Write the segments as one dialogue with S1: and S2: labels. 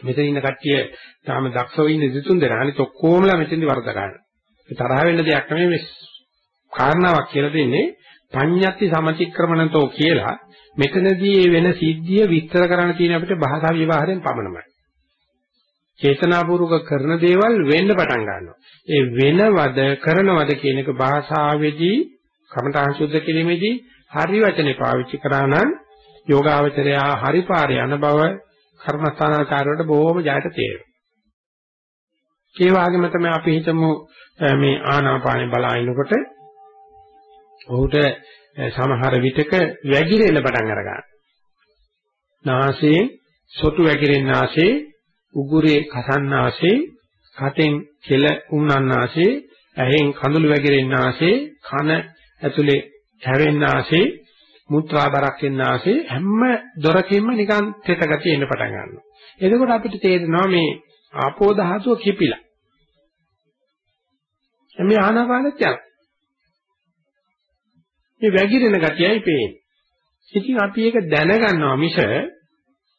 S1: මෙතන ඉන්න කට්ටිය තාම දක්ෂව ඉන්න දෙතුන් දෙනා අනිත් ඔක්කොමලා මෙතෙන්දි වරද ගන්න. ඒ තරහ වෙන්න දෙයක් නෙමෙයි මේ කාරණාවක් කියලා දෙන්නේ පඤ්ඤත්ති සමතික්‍රමණතෝ කියලා මෙතනදී වෙන සිද්ධිය විස්තර කරන්න තියෙන අපිට භාෂා විවහාරයෙන් පමණමයි. චේතනාපූර්වක කරන දේවල් වෙන්න පටන් ගන්නවා. ඒ වෙනවද කරනවද කියන එක භාෂාවේදී කමඨාන් සුද්ධ කිරීමේදී හරි වචනේ පාවිච්චි කරා නම් යෝගාවචරයා හරි පාරේ යන බව කර්මස්ථානාචාර වලට බොහොම ජයට තේරෙනවා. ඒ වගේම තමයි අපි හිතමු මේ ආනාපානේ බලනකොට ඔහුට සමහර විටක වැగిරෙන්න පටන් අරගන්නවා. නාසයෙන් සොටු වැగిරෙන නාසයේ උගුරේ කසන් නාසයේ කටෙන් කෙල උන්නන් නාසයේ ඇහෙන් කඳුළු වැగిරෙන නාසයේ කන ඇතුලේ හැරෙන නාසයේ මුත්‍රා බරක් එන්නාසේ හැම දොරකින්ම නිකන් තෙත ගතිය එන්න පටන් ගන්නවා. එතකොට අපිට තේරෙනවා මේ ආපෝ ධාතුව කිපිලා. මේ ආනාපානෙත් යන. මේ වැగిරෙන ගතියයි පේන්නේ. ඉතින් අපි ඒක දැනගන්නවා මිස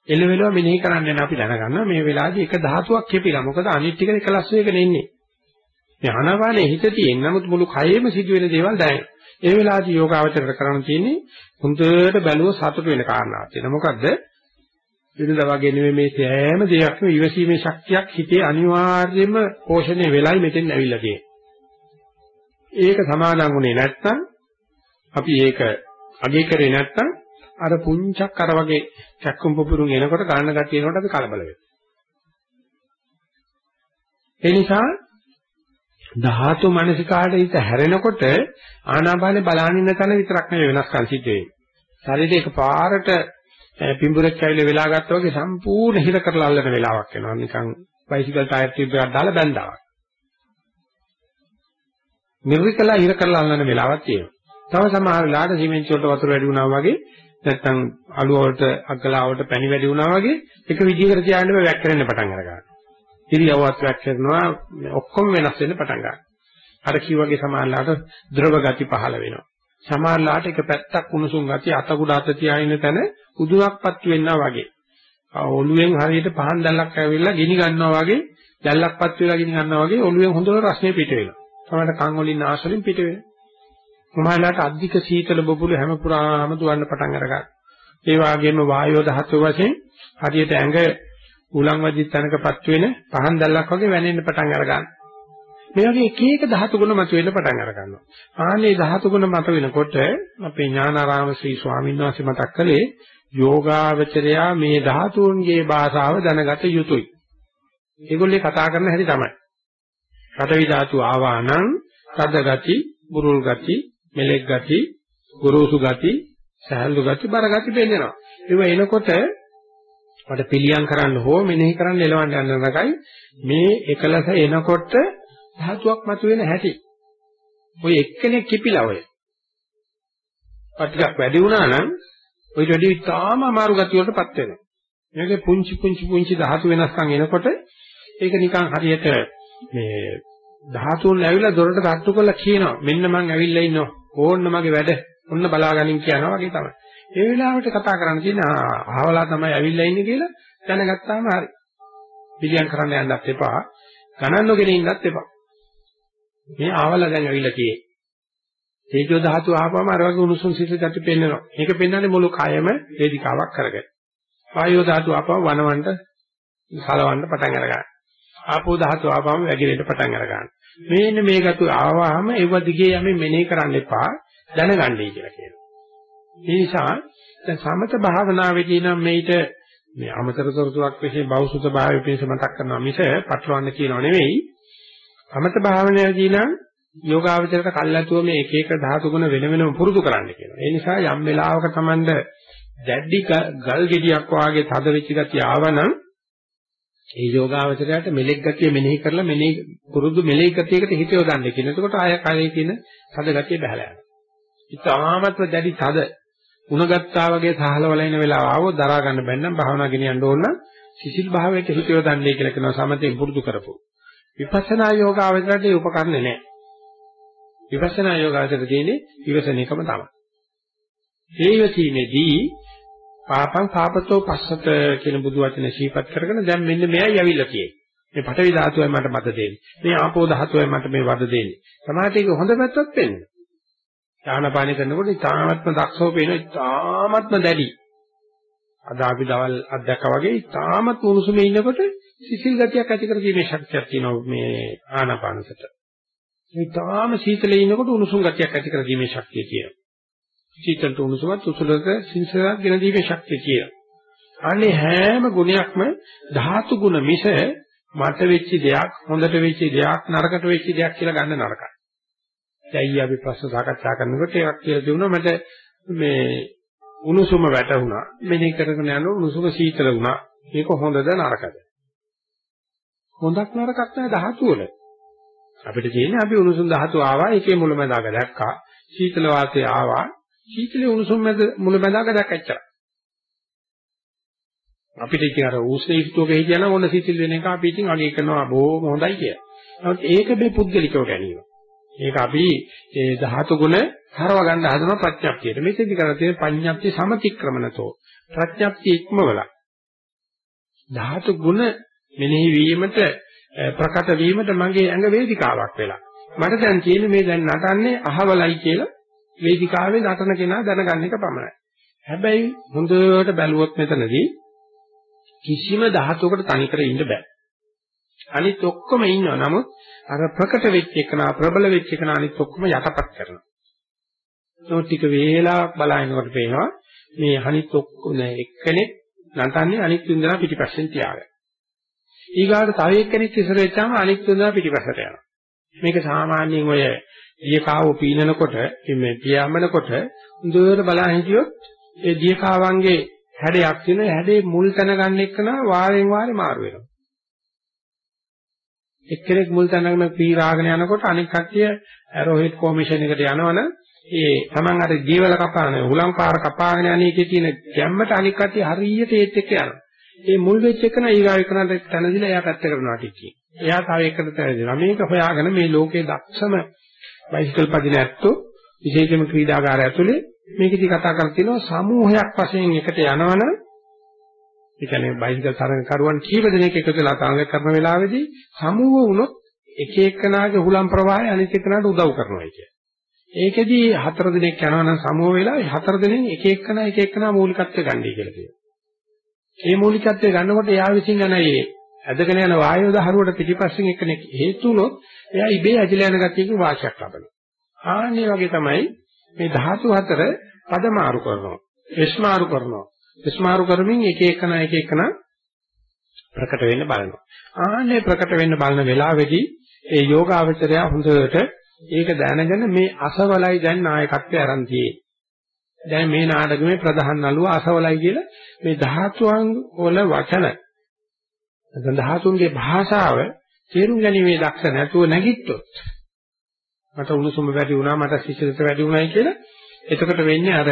S1: එළවෙලව මෙනෙහි කරන්න යන අපි දැනගන්නවා මේ වෙලාවේදී එක ධාතුවක් කිපිලා. මොකද අනිත් ටික එකලස් වෙගෙන ඉන්නේ. මේ ආනාපානේ හිත තියෙන නමුත් මුළු කයෙම සිදුවෙන දේවල් දැනෙනවා. ඒ වෙලාවේදී යෝගාවචරයට කරන්න තියෙන්නේ හොඳට බැලුව සතුට වෙන කාරණාවක් තියෙනවා. මොකද්ද? වෙනදා වගේ නෙමෙයි මේ සෑම දෙයක්ම ඉවසීමේ ශක්තියක් හිතේ අනිවාර්යයෙන්ම පෝෂණය වෙලයි මෙතෙන් ඇවිල්ලා තියෙන්නේ. ඒක සමාදන් වුණේ නැත්නම් අපි ඒක අගේ කරේ නැත්නම් අර පුංචක් අර වගේ චක්කුම් පුපුරුන් එනකොට ගන්න ගැටි එනකොට අපි කලබල වෙනවා. ඒ නිසා ධාතු මනසිකාට හිත හැරෙනකොට ආනාපානේ බලන ඉන්න තැන විතරක් නෙවෙයි වෙනස්කම් සිද්ධ වෙන්නේ. ශරීරය එකපාරට පිඹුරෙක් ඇවිල්ලා වෙලා ගත්තා වගේ සම්පූර්ණ හිර කරලා අල්ලන වෙලාවක් එනවා. නිකන් බයිසිකල් ටයර් ටියුබ් එකක් දාලා බැඳා වගේ. නිර්විකලා හිර කරලා අල්ලන වෙලාවක් තියෙනවා. තව සමහර වෙලාවට සිමෙන්ති වලට වතුර වැඩි වුණා වගේ නැත්නම් අලුව වලට අග්ගලා වලට පැණි වැඩි වුණා වගේ එක විදිහකට තියාගෙන වැක්කරෙන්න පටන් අරගන්නවා. ඉරියව්වත් වැක්කරනවා ඔක්කොම වෙනස් වෙන්න පටන් ගන්නවා. අර කිව්වගේ සමහරලාට ද්‍රව ගති පහළ වෙනවා. සමහරලාට එක පැත්තක් උණුසුම් ගති අතකුඩ අත තියාගෙන තැන උදුනක්පත් වෙන්නා වගේ. ඔළුවෙන් හරියට පහන් දැල්ලක් ඇවිල්ලා ගිනි ගන්නවා වගේ දැල්ලක්පත් වෙලා ගිනි ගන්නවා වගේ ඔළුවෙන් හොඳට රස්නේ පිට වෙනවා. තමයි කන් වලින් ආශලින් පිට වෙනවා. සමහරලාට අධික සීතල බබුළු හැම පුරාම දුවන්න පටන් අරගන්නවා. ඒ වගේම වායෝ ධාතු වශයෙන් හරියට ඇඟ උලන් වදිත් තැනකපත් වෙන පහන් දැල්ලක් වගේ වැනෙන්න පටන් අරගන්නවා. මේ වගේ එක එක ධාතු ගුණ මතුවෙන්න පටන් අර ගන්නවා. ආනේ ධාතු ගුණ මත වෙනකොට අපේ ඥානාරාම ශ්‍රී ස්වාමීන් වහන්සේ මතක් කළේ යෝගාවචරයා මේ ධාතුන්ගේ භාෂාව දැනගත යුතුයි. ඒගොල්ලේ කතා කරන හැටි තමයි. පඨවි ධාතු ආවා නම් තද ගති, බුරුල් ගති, මෙලෙක් ගති, ගුරුසු ගති, සහැල්ලු ගති, බර ගති පෙන්නනවා. ඒව එනකොට මට පිළියම් කරන්න හෝ මෙනෙහි කරන්න එලවන්න යන නගයි මේ එකලස එනකොට ධාතුවක් මතුවෙන හැටි. ඔය එක්කෙනෙක් කිපිලා ඔය. ටිකක් වැඩි වුණා නම් ඔය වැඩි තාම අමාරු ගතියකටපත් වෙනවා. මේකේ පුංචි පුංචි පුංචි ධාතු වෙනස්කම් එනකොට ඒක නිකන් හරියට මේ ධාතුන් ඇවිල්ලා දොරට තට්ටු කරලා කියනවා මෙන්න මං ඇවිල්ලා ඉන්නවා ඕන්න මගේ වැඩ ඔන්න බලාගනින් කියනවා වගේ තමයි. ඒ වෙලාවට කතා කරන්න තියෙන ආවලා තමයි ඇවිල්ලා ඉන්නේ කියලා දැනගත්තාම හරි. පිළියම් කරන්න යන්නත් එපා. ගණන් නොගෙන ඉන්නත් එපා. මේ ආවලා දැන් ඇවිල්ලා තියෙන්නේ. තේජෝ ධාතු ආපම අර වගේ උණුසුම් සිසිල් ගති පෙන්වනවා. මේක පෙන්වන්නේ මුළු කයම වේදිකාවක් කරගෙන. වායෝ ධාතු ආපම වනවන්ට සලවන්න පටන් අරගන්නවා. ආපෝ ධාතු ආපම වැగిරෙන්න පටන් අරගන්නවා. මේන්න මේ ගතු ආවම ඒව දිගේ යමින් මෙනෙහි කරන්න එපා දැනගන්නයි කියලා කියනවා. ඒ නිසා දැන් සමත භාවනාවේදී නම් මේිට මේ අමතර තොරතුරක් විශේෂ බෞසුත භාවය පිණිස මතක් කරනවා මිස පටලවන්න කියනව නෙවෙයි. සමත භාවනාවේදී නම් යෝගාවචරයට කල්ලාතුව මේ එක එක ධාතු ගුණ වෙන වෙනම පුරුදු කරන්න කියනවා. ඒ නිසා යම් වෙලාවක Tamand දැඩි ගල් ගෙඩියක් වාගේ තද වෙච්ච ගතිය ආවනම් ඒ යෝගාවචරයට මෙලෙක් ගතිය මෙනෙහි කරලා මෙනෙහි පුරුදු මෙලෙක් ගතියකට හිත යොදන්න කියන. එතකොට ආය කාලේ කියන තද ගතිය බහලා යනවා. ඉතාමත්ව දැඩි තද උණගත්තා වගේ සහලවල ඉන වෙලාව ආවොත් දරා ගන්න බැන්නම් භාවනා ගෙනියන්න ඕන නම් සිසිල් භාවයට හිත යොදන්නේ කියලා කියනවා සමතෙන් පුරුදු කරපො. විපස්සනා යෝගාවචරයට ඒ උපකරණ නැහැ. විපස්සනා යෝගාවචරයට තියෙන්නේ ඉවසන එකම තමයි. ඒ ඉවසීමේදී පාපං පාපතෝ පස්සත කියන බුදු වචනේ ශීපත් කරගෙන දැන් මෙන්න මෙයයි ඇවිල්ලා තියෙන්නේ. මේ පඨවි ධාතුවයි මට මත දෙන්නේ. මේ ආපෝ ධාතුවයි මට මේ වද දෙන්නේ. සමාහට ඒක හොඳ පැත්තක් වෙන්නේ. ඥානපාන කරනකොට ඉතාමත්ම දක්ෂව පේන ඉතාමත්ම දැඩි. අද අපි දවල් අධ්‍යක්ෂක වගේ ඉතාමත් උණුසුමේ ඉන්නකොට සිසිල් ගතියක් ඇති කරගීමේ ශක්තියක් තියෙනවා මේ ආනාපානසට. ඉතාම සීතලේ ඉන්නකොට උණුසුම් ගතියක් ඇති කරගීමේ ශක්තිය තියෙනවා. සීතලට උණුසුමත් උසුලට සින්සරක් ගෙන දීමේ ශක්තිය තියෙනවා. අනේ හැම ගුණයක්ම ධාතු ගුණ මිස මට වෙච්ච දෙයක් හොඳට වෙච්ච දෙයක් නරකට වෙච්ච දෙයක් කියලා ගන්න නරකයි. දැන් අපි ප්‍රශ්න සාකච්ඡා කරනකොට එකක් කියලා දුන්නා මට මේ උණුසුම වැටුණා. මෙනෙහි කරගෙන යන උණුසුම සීතල වුණා. මේක හොඳද නරකද? හොඳක් නරකක් නැහැ ධාතු වල. අපිට තියෙන්නේ අපි උණුසුම් ධාතු ආවා ඒකේ මුලමඳාක දැක්කා. සීතල වාතය ආවා. සීතලේ උණුසුම් මැද මුලමඳාක දැක්කච්චා. අපිට ඉතින් අර උස්නේ ඉස්තුවක හිටියනම් ඔන්න සීතල වෙන එක අපි ඉතින් අගය කරනවා බොහොම හොඳයි කියලා. නමුත් ඒක මේ පුද්ගලිකව ගැනීම. ඒක අපි ඒ ධාතු ගුණ හරව ගන්න හදන ප්‍රඥප්තියට. මේකෙදි කරලා තියෙන පඤ්ඤප්ති සමතික්‍රමනතෝ. ප්‍රඥප්ති ඉක්මවල. ධාතු ගුණ මෙනෙහි වීමට ප්‍රකට වීමට මගේ ඇඟ වේදිකාවක් වෙලා. මට දැන් තියෙන්නේ මේ දැන් නටන්නේ අහවලයි කියලා වේදිකාවේ නටන කෙනා දැනගන්න එක පමණයි. හැබැයි හොඳට බැලුවොත් මෙතනදී කිසිම ධාතුවකට තනිකර ඉන්න බෑ. අනිත් ඔක්කොම ඉන්නවා. නමුත් අර ප්‍රකට වෙච්ච එකනා ප්‍රබල වෙච්ච එකනා අනිත් ඔක්කොම යටපත් කරනවා. ඒක ටික වේලාවක් බලනකොට පේනවා මේ අනිත් ඔක්කොම එක්කෙනෙක් නටන්නේ අනිත් තුන්දෙනා පිටිපස්සෙන් තියාගෙන. ඊගාට තව එක්කෙනෙක් ඉස්සර වෙච්චාම අනිත් තුන්දෙනා පිටිපස්සට යනවා. මේක සාමාන්‍යයෙන් ඔය දියකාව පීනනකොට මේ පියාඹනකොට හොඳට බලන් හිටියොත් ඒ දියකාවන්ගේ හැඩයක් තියෙන හැඩේ මුල් තැන ගන්න එක්කන වාරෙන් වාරේ මාරු වෙනවා. එක්කෙනෙක් මුල් තැනගෙන පීරාගෙන යනකොට අනික් කට්ටිය ඇරෝහෙඩ් ෆෝමේෂන් එකට යනවනම් ඒ Taman අර ජීවල කපාන හුලං පාර කපාගෙන යන එකේ තියෙන ගැම්මට අනික් කට්ටිය හරියට ඒත් එක්ක යනවා. ඒ මුල් වෙච්ච එක න ඊගාව එකනට තනදිලා එයා පැත්ත කරනවා ටිකේ. එයා තව එකකට තනදිනවා. මේක හොයාගෙන මේ ලෝකේ දක්ෂම බයිසිකල් පදින ඇත්තෝ විශේෂයෙන්ම ක්‍රීඩාගාර ඇතුලේ මේකදී කතා කරලා තියෙනවා සමූහයක් වශයෙන් එකට යනවනම් ඒ කියන්නේ බයිසිකල් තරඟ කරුවන් කීප දෙනෙක් එකතු වෙලා තරඟ කරන වෙලාවේදී සමූහ වුණොත් එක එකනාගේ හුලම් ප්‍රවාහය අනිත් එකනාට උදව් කරනවා කියන්නේ. ඒකෙදී හතර දිනක් යනවා නම් සමූහ වෙලා හතර දිනෙන් එක එකනා එක එකනා මූලිකත්වය ගන්නයි කියලා කියනවා. මේ මූලිකත්වය ගන්නකොට එයා විසින් යන ඒ ඇදගෙන යන වායු දහරුවට පිටිපස්සෙන් එක්කෙනෙක් හේතු වුණොත් එයා ඉබේ ඇදලා යන ගතියකින් වාසියක් ලබනවා. ආන්නේ වගේ තමයි මේ ධාතු හතර පදමාරු කරනවා. එස්මාරු කරනවා. විස්මාරු කරමින් එක එකන එක එකන ප්‍රකට වෙන්න බලනවා. ආන්නේ ප්‍රකට වෙන්න බලන වෙලාවේදී ඒ යෝගාවචරය හොඳට ඒක දැනගෙන මේ අසවලයි දැන් නායකත්වය අරන් තියෙන්නේ. දැන් මේ නාටකමේ ප්‍රධාන නළුව අසවලයි කියලා මේ ධාතුන් වල වචන නැත්නම් ධාතුන්ගේ භාෂාව තේරුම් ගැනීමේ දක්ෂ නැතුව නැගිට්ටොත් මට උණුසුම වැඩි වුණා මට සිසිලත වැඩි වුණායි කියලා එතකොට වෙන්නේ අර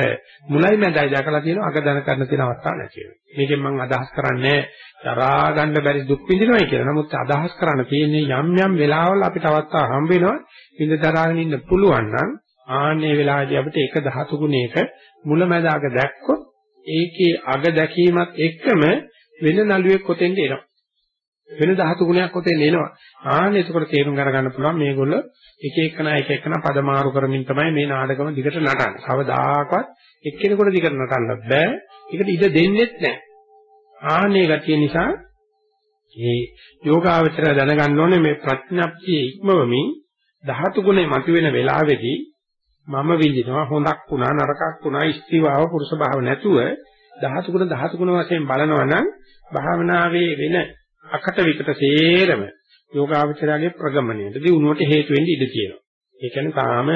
S1: මුලයි මැදයි දැකලා තියෙන අග දන කරන තියෙන අවස්ථාවක් නැති වෙනවා. මේකෙන් මම අදහස් කරන්නේ දරා ගන්න බැරි දුක් විඳිනවයි කියලා. නමුත් අදහස් කරන්න තියෙන්නේ යම් යම් වෙලාවල අපිට අවස්ථා හම්බ වෙනවා ඉඳ දරාගෙන ඉන්න පුළුවන් නම් ආන්නේ වෙලාවදී අපිට එක ධාතු ගුණයක මුල මැද අග දැක්කොත් ඒකේ අග දැකීමත් එක්කම වෙන නළුවෙක් කොතෙන්ද එනවා. වෙන ධාතු ගුණයක් ඔතෙන් එනවා. ආන්න එතකොට තේරුම් ගන්න පුළුවන් මේගොල්ලෝ එක එකනා එක එකනා පදමාරු කරමින් තමයි මේ නාටකම දිගට නටන්නේ. කවදාකවත් එක්කෙනෙකුට දිගට නටන්න බෑ. ඒකට ඉඩ දෙන්නෙත් නැහැ. ආන්නේ ගතිය නිසා මේ යෝගාවචරය දැනගන්න ඕනේ මේ ප්‍රඥප්තිය ඉක්මවමින් ධාතු ගුණේ මතුවෙන වෙලාවේදී මම විඳිනවා හොඳක් වුණා නරකක් වුණා ස්ත්‍රීවාව පුරුෂ භාව නැතුව ධාතු ගුණ ධාතු ගුණ වශයෙන් බලනවා නම් භාවනාවේ වෙන අකට විකට සේරම යෝගාවචරයේ ප්‍රගමණයට දිනුවට හේතු වෙන්න ඉඩ තියෙනවා. ඒ කියන්නේ තාම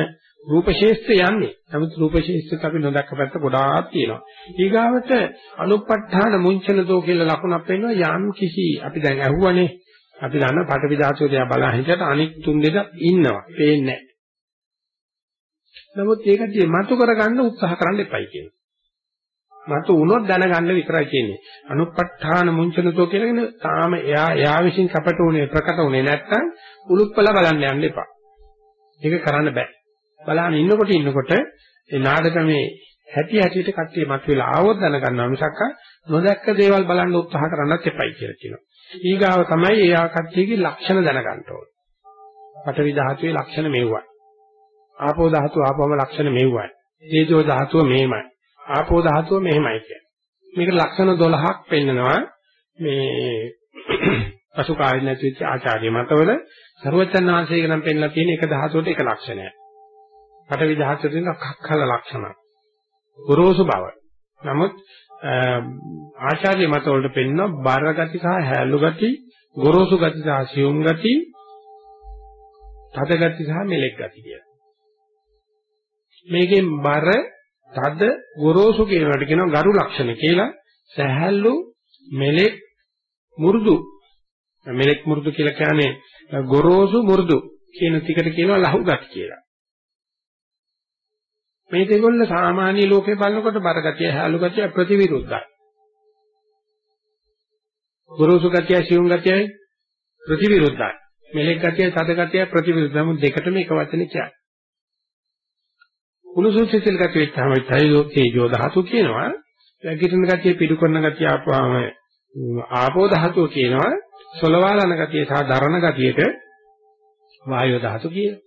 S1: රූප ශේෂ්ත්‍ර යන්නේ. නමුත් රූප ශේෂ්ත්‍රත් අපි නොදක්ක පැත්ත ගොඩාක් තියෙනවා. ඊගාවට අනුපත්ඨාන මුංචනදෝ කියලා ලකුණක් වෙනවා යම් කිසි අපි දැන් අහුවනේ අපි දන්න පටවි ධාතුව දිහා බලන හිතට අනික් තුන් දෙක ඉන්නවා. පේන්නේ නැහැ. නමුත් ඒකට මතු කරගන්න උත්සාහ කරන්න එපයි කියනවා. මතු වුණොත් දැනගන්න විතරයි කියන්නේ. අනුපත්ඨාන මුංචනතෝ කියලාගෙන තාම එයා එයා විසින් කපට උනේ ප්‍රකට උනේ නැත්තම් උලුප්පල බලන්න යන්න එපා. ඒක කරන්න බෑ. බලන්න ඉන්නකොට ඉන්නකොට ඒ නාටකමේ හැටි හැටියට කට්ටිය මතුවලා ආවොත් දැනගන්නවා මිසක් නොදැක්ක දේවල් බලන්න උත්සාහ කරන්නත් එපයි කියලා කියනවා. ඊගාව තමයි ඒ ආකට්ටියගේ ලක්ෂණ දැනගන්න ඕනේ. පඨවි ධාතුවේ ලක්ෂණ මෙව්වයි. ආපෝ ධාතුව ආපවම ලක්ෂණ මෙව්වයි. තේජෝ ධාතුව මෙහෙමයි. ආපෝ ධාතුව මෙහෙමයි කියන්නේ. මේක ලක්ෂණ 12ක් පෙන්නනවා මේ පසු කාලේ නැති වෙච්ච ආචාර්ය මතවල ਸਰවචන් වහන්සේක නම් පෙන්නලා තියෙන එක ධාතුවට එක ලක්ෂණයක්. පඨවි ධාතුවේ තියෙන කක්කල ලක්ෂණ. ගොරෝසු බව. නමුත් ආචාර්ය මතවලට පෙන්න බර ගති සහ හැලු ගති, ගොරෝසු ගති සහ සියුම් ගති, තද ගති සහ මෙලෙක් ගති කියලා. මේකෙන් බර, තද, ගොරෝසු කියනකට කියනවා ගරු ලක්ෂණ කියලා. සහැල්ලු, මෙලෙක්, මුරුදු මෙලෙක් මුරුදු කියලා කියන්නේ ගොරෝසු මුරුදු කියන tiකට කියනවා ලහු ගති කියලා. මේ දෙකොල්ල සාමාන්‍ය ලෝකේ බලනකොට බරගතිය හැලු ගතිය ප්‍රතිවිරුද්ධයි. ගොරෝසු ගතිය සියුම් ගතියයි ප්‍රතිවිරුද්ධයි. මෙලෙක් ගතිය තද ගතිය ප්‍රතිවිරුද්ධයි. මොකද දෙකටම එක වචනේ කියන්නේ. උණුසුම් සිසිල් ගතිය වෙච්චාම තෛලෝ තේජෝ ධාතු කියනවා. වැගිරෙන ගතිය පිටු කරන ගතිය ආපුවාම ආපෝ ධාතුව කියනවා. සොලවාලන ගතිය සහ දරණ ගතියට වායෝ ධාතු කියනවා.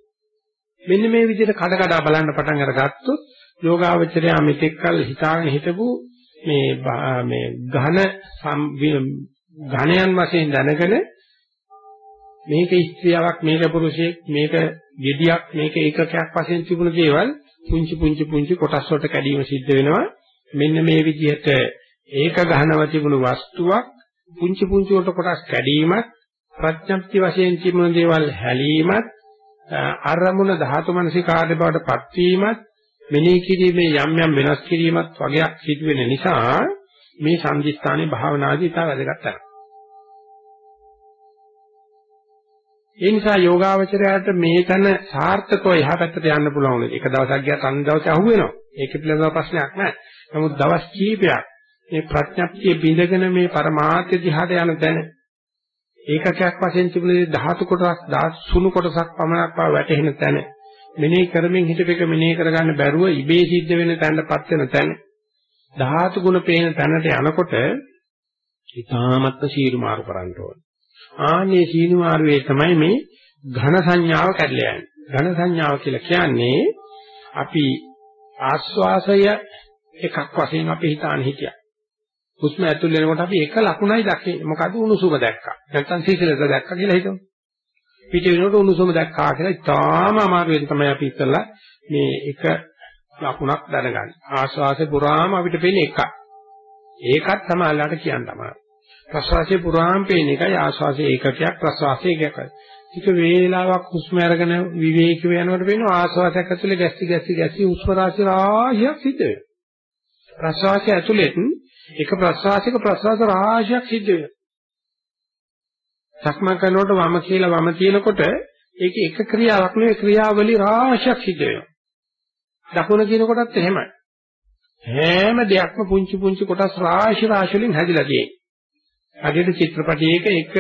S1: මෙන්න මේ විදිහට කඩ කඩ බලන්න පටන් අරගත්තොත් යෝගාවචරය මෙතෙක්කල් හිතාගෙන හිටපු මේ මේ ඝන ඝණයන් වශයෙන් දැනගෙන මේක ස්ත්‍රියක් මේක පුරුෂයෙක් මේක gediyak මේක ඒකකයක් වශයෙන් තිබුණු දේවල් පුංචි පුංචි පුංචි කොටස් වලට කැඩීම සිද්ධ වෙනවා මෙන්න මේ විදිහට ඒක ගහනව තිබුණු වස්තුවක් පුංචි පුංචි වලට කොටස් කැඩීමත් ප්‍රඥප්ති වශයෙන් තිබුණු දේවල් හැලීමත් අරමුණ ධාතු මනසිකාර්ය බවට පත්වීමත් මෙනෙහි කිරීමේ යම් යම් වෙනස් කිරීමත් වගේක් සිදු වෙන නිසා මේ සංදිස්ථානයේ භාවනාදී ඉතා වැදගත් කරනවා. ඒ නිසා යෝගාවචරයට මේ තන සාර්ථකව එහා පැත්තට යන්න පුළුවන්. එක දවසක් ගියත් අනිත් දවසේ අහුවෙනවා. ඒක පිළිබඳව ප්‍රශ්නයක් නැහැ. නමුත් දවස් කීපයක් මේ ප්‍රඥප්තිය බිඳගෙන මේ පරමාර්ථ දිහාට යන තැන ඒකකයක් වශයෙන් තිබුණේ ධාතු කොටස් ධාතු සුණු කොටසක් පමණක් බව වැටහෙන තැන මෙනෙහි කරමින් හිතපෙක මෙනෙහි කරගන්න බැරුව ඉබේ සිද්ධ වෙන තැනටපත් වෙන තැන ධාතු ගුණ පේන තැනට යනකොට ඊ타මත්ම සීරු මාරු කරන්න ඕනේ. ආන්නේ සීරු මාරුවේ තමයි මේ ඝන සංඥාව කැඩලා යන්නේ. ඝන සංඥාව කියලා කියන්නේ අපි ආස්වාසය එකක් වශයෙන් අපි හිතාන හිටියා. හුස්ම ඇතුල් වෙනකොට අපි එක ලකුණයි දකින්නේ. මොකද උණුසුම දැක්කා. නැත්නම් සීසලද දැක්කා කියලා හිතමු. පිට වෙනකොට උණුසුම දැක්කා කියලා ඉතාම අමාරුවෙන් තමයි අපි ඉස්සලා මේ එක ලකුණක් දැනගන්නේ. ආශ්වාසය පුරාම අපිට පේන්නේ එකයි. ඒකත් සමාලලට කියන්න තමයි. ප්‍රශ්වාසයේ පුරාම පේන එකයි ආශ්වාසයේ ඒකකයක් ප්‍රශ්වාසයේ ඒකකයි. ටික වේලාවක් හුස්ම අරගෙන විවේකීව යනකොට පේනවා ආශ්වාසයක් ඇතුලේ ගැස්සි ගැස්සි ගැස්සි හුස්ම රාශිය රාශියක් සිද්ධ වෙනවා. ප්‍රශ්වාසය ඇතුලෙත් එක ප්‍රශ්වාසික ප්‍රශ්වාස රාශියක් සිද්ධ වෙනවා. සක්මන් කරනකොට වම කියලා වම තියෙනකොට ඒක එක ක්‍රියාවක් නෙවෙයි ක්‍රියාවලි රාශියක් සිද්ධ වෙනවා. දකුණ කියනකොටත් එහෙමයි. හැම දෙයක්ම පුංචි පුංචි කොටස් රාශි රාශි වලින් හැදිලා තියෙන්නේ. අදිට චිත්‍රපටයක එක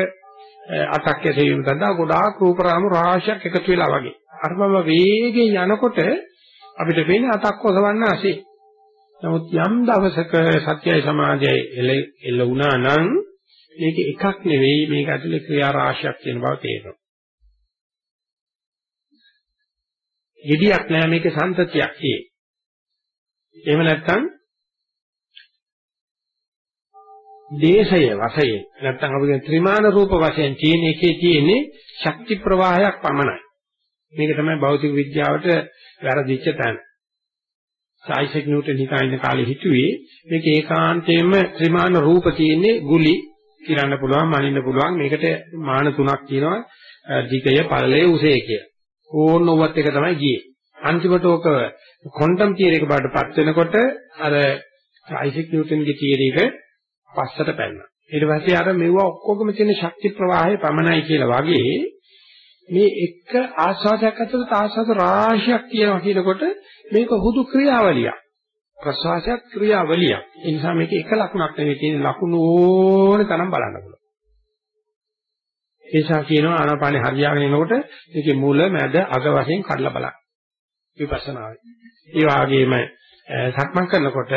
S1: අතක් ඇසීම සඳහා ගොඩාක් රූපරාම රාශියක් එකතු වෙලා වගේ. අරමම වේගෙන් යනකොට අපිට පේන්නේ අතක් ඔසවන්න ASCII. නමුත් යම් දවසක සත්‍යයි සමාධියයි එල්ල වුණා නම් මේක එකක් නෙවෙයි මේක ඇතුලේ ක්‍රියා රාශියක් තියෙන බව තේරෙනවා. gediyak නෑ මේකේ සම්තතියක් තියෙන්නේ. එහෙම නැත්නම් දේශය වශයෙන් නැත්නම් අපි කියන ත්‍රිමාන රූප වශයෙන් තියෙන එකේ තියෙන්නේ ශක්ති ප්‍රවාහයක් පමණයි. මේක තමයි භෞතික විද්‍යාවට වැරදිච්ච තැන. සායිසෙක් නිව්ටන් හිතාගෙන කාලේ හිතුවේ මේක ඒකාන්තයෙන්ම ත්‍රිමාන රූප තියෙන්නේ ගුලි කිරන්න පුළුවන් මනින්න පුළුවන් මේකට මාන තුනක් තියෙනවා ධිකය පළලේ උසේ කිය. ඕන්න ඔවත් එක තමයි ගියේ. අන්තිමට ඕක ක්වොන්ටම් තියරි එක බාටපත් වෙනකොට අර සායිසෙක් නිව්ටන්ගේ තියරි එක පස්සට පැන්නා. ඊට පස්සේ අර මෙවුව ඔක්කොගම තියෙන ශක්ති ප්‍රවාහය පමණයි කියලා වගේ මේ එක ආස්වාදයක් ඇතුළත ආස්වාද රාශියක් තියෙනවා කියනකොට මේක හුදු ක්‍රියාවලියක්. ප්‍රසවාසයක් ක්‍රියාවලියක්. ඒ නිසා මේක එක ලකුණක් නෙවෙයි තියෙන ලකුණු ඕන තරම් බලන්න පුළුවන්. ඒසා කියනවා ආනාපානේ හරියාගෙන එනකොට මේකේ මුල මැද අග වශයෙන් කඩලා බලන්න. විපස්සනායි. ඒ වගේම සක්මන් කරනකොට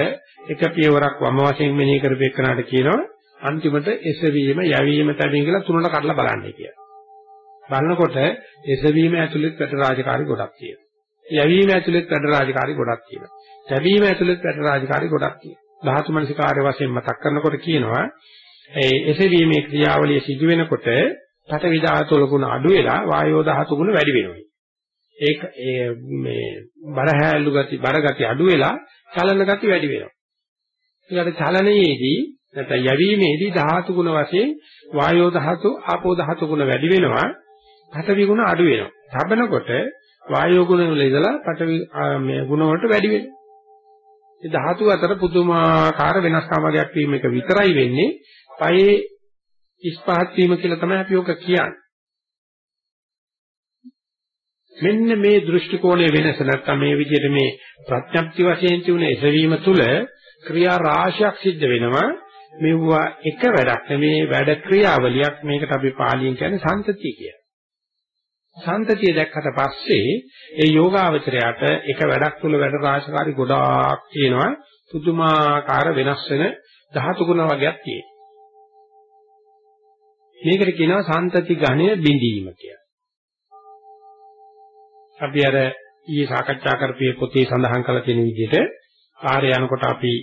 S1: එක පියවරක් වම වශයෙන් මෙනෙහි කරපෙන්නාට කියනවා අන්තිමට එසවීම යැවීම තැබීම කියලා තුනට කඩලා බලන්නේ කියලා. බලනකොට එසවීම ඇතුළේ පැට රාජකාරී ගොඩක් තියෙනවා. යැවීම ඇතුළේ පැට රාජකාරී ගොඩක් තියෙනවා. තැබීම ඇතුළේ පැට රාජකාරී ගොඩක් තියෙනවා. ධාතු මනසිකාර්ය වශයෙන් මතක් කරනකොට කියනවා ඒ එසවීමේ ක්‍රියාවලිය සිදු වෙනකොට පඨවි ධාතු වල ගුණ අඩු වෙලා වායෝ ධාතු ගුණ වැඩි වෙනවා. ඒක ඒ මේ බරහැලු ගති බර ගති අඩු වෙලා චලන ගති වැඩි වෙනවා. ඊළඟ චලනයේදී නැත්නම් යැවීමේදී ධාතු ගුණ වශයෙන් වායෝ ධාතු ආපෝ ධාතු ගුණ වැඩි වෙනවා. පඨවි ගුණ අඩු වෙනවා. තබනකොට වායෝ ගුණ වල ඉඳලා පඨවි මේ ගුණ වලට වැඩි වෙනවා. මේ ධාතු අතර පුදුමාකාර වෙනස්කම් වර්ගයක් වීම එක විතරයි වෙන්නේ. පයේ ඉස්පහත් වීම කියලා තමයි අපි ඔක කියන්නේ. මෙන්න මේ දෘෂ්ටි කෝණයේ වෙනස නැත්තම් මේ විදිහට මේ ප්‍රඥප්ති වශයෙන් තිබුණ එසවීම තුළ ක්‍රියා රාශියක් සිද්ධ වෙනවා මෙවුවා එක වැඩක් නෙමේ වැඩ ක්‍රියාවලියක් මේකට අපි පාලියෙන් කියන්නේ සම්තතිය කියලා. සම්තතිය දැක්කට පස්සේ ඒ යෝගාවචරයට එක වැඩක් තුළ වැඩ රාශකාරී ගොඩාක් තියෙනවා පුදුමාකාර වෙනස් වෙන ධාතු ගුණ වර්ගයක් තියෙනවා. මේකට කියනවා සම්තති ඝණය බිඳීම කියලා. අපි අර ඊයේ සාකච්ඡා කරපු පොතේ සඳහන් කරලා තියෙන විදිහට පාරේ යනකොට අපි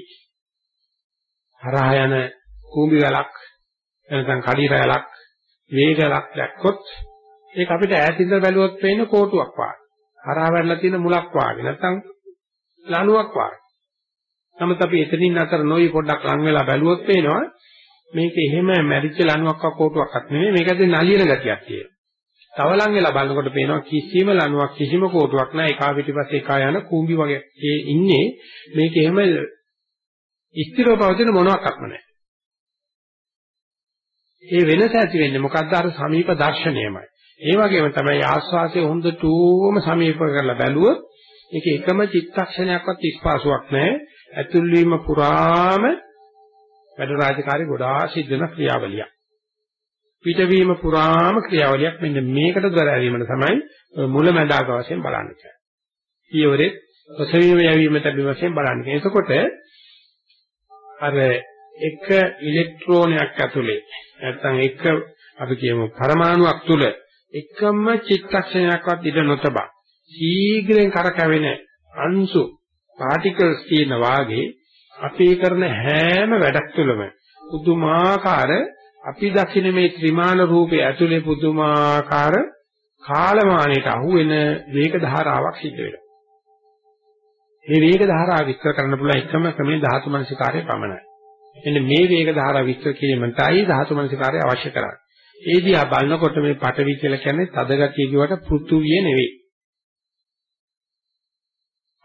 S1: හරහා යන කූඹි වලක් නැත්නම් කඩි රැලක් වේගලක් දැක්කොත් ඒක අපිට ඈතින්ද බැලුවොත් පේන කෝටුවක් වගේ. හරහා වැටලා තියෙන මුලක් වගේ නැත්නම් ලණුවක් වගේ. නමුත් අපි එතනින් අතර නොයි පොඩ්ඩක් ලං වෙලා බැලුවොත් පේනවා මේක එහෙම මැරිච්ච ලණුවක් වක් කෝටුවක්වත් නෙමෙයි මේකද නලියන ගතියක් තියෙනවා. තව ලං වෙලා බලනකොට පේනවා කිසිම ලණුවක් කිසිම කෝටුවක් නැහැ එකා පිටිපස්සේ එකා යන කූඹි වගේ ඒ ඉන්නේ මේක එහෙම ස්ථිරව පවතින මොනවාක්වත් නැහැ. ඒ වෙනස ඇති වෙන්නේ මොකද්ද අර සමීප දර්ශනයමයි. ඒ වගේම තමයි ආස්වාසිය හොඳටම සමීප කරලා බැලුවොත් ඒක එකම චිත්තක්ෂණයක්වත් ඉස්පාසුවක් නැහැ. ඇතුල් වීම පුරාම වැඩ රාජකාරී ගොඩාක් සිද්ධ වෙන ක්‍රියාවලියක්. පිටවීම පුරාම ක්‍රියාවලියක් මෙන්න මේකට දර ඇරීමන තමයි මුලැමැදාක වශයෙන් බලන්නේ. ඊවරේ ඔසවීම යැවීම තැබීම වශයෙන් බලන්නේ. එතකොට අර එක ඉලෙක්ට්‍රෝනයක් ඇතුලේ නැත්නම් එක අපි කියමු පරමාණුවක් තුල එකම චිත්තක්ෂණයක්වත් ඉඳ නොතබා ශීඝ්‍රයෙන් කරකැවෙන අංශු පාටිකල්ස් කියන වාගේ අපි කරන හැම වැඩක් තුළම පුදුමාකාර අපි දකින මේ ත්‍රිමාන රූපයේ ඇතුලේ පුදුමාකාර කාලමානයට අහු වෙන වේග ධාරාවක් සිද්ධ වෙනවා. මේ වේග ධාරාව විස්තර කරන්න පුළුවන් එකම ක්‍රමේ ධාතු මනසිකාරය පමණයි. එන්න මේ වේග ධාරාව විස්තර කිරීමටයි ධාතු මනසිකාරය අවශ්‍ය කරන්නේ. ඒ දිහා බලනකොට මේ පටවි කියලා කියන්නේ තද ගතිය කියවට පෘථුවිය නෙවෙයි.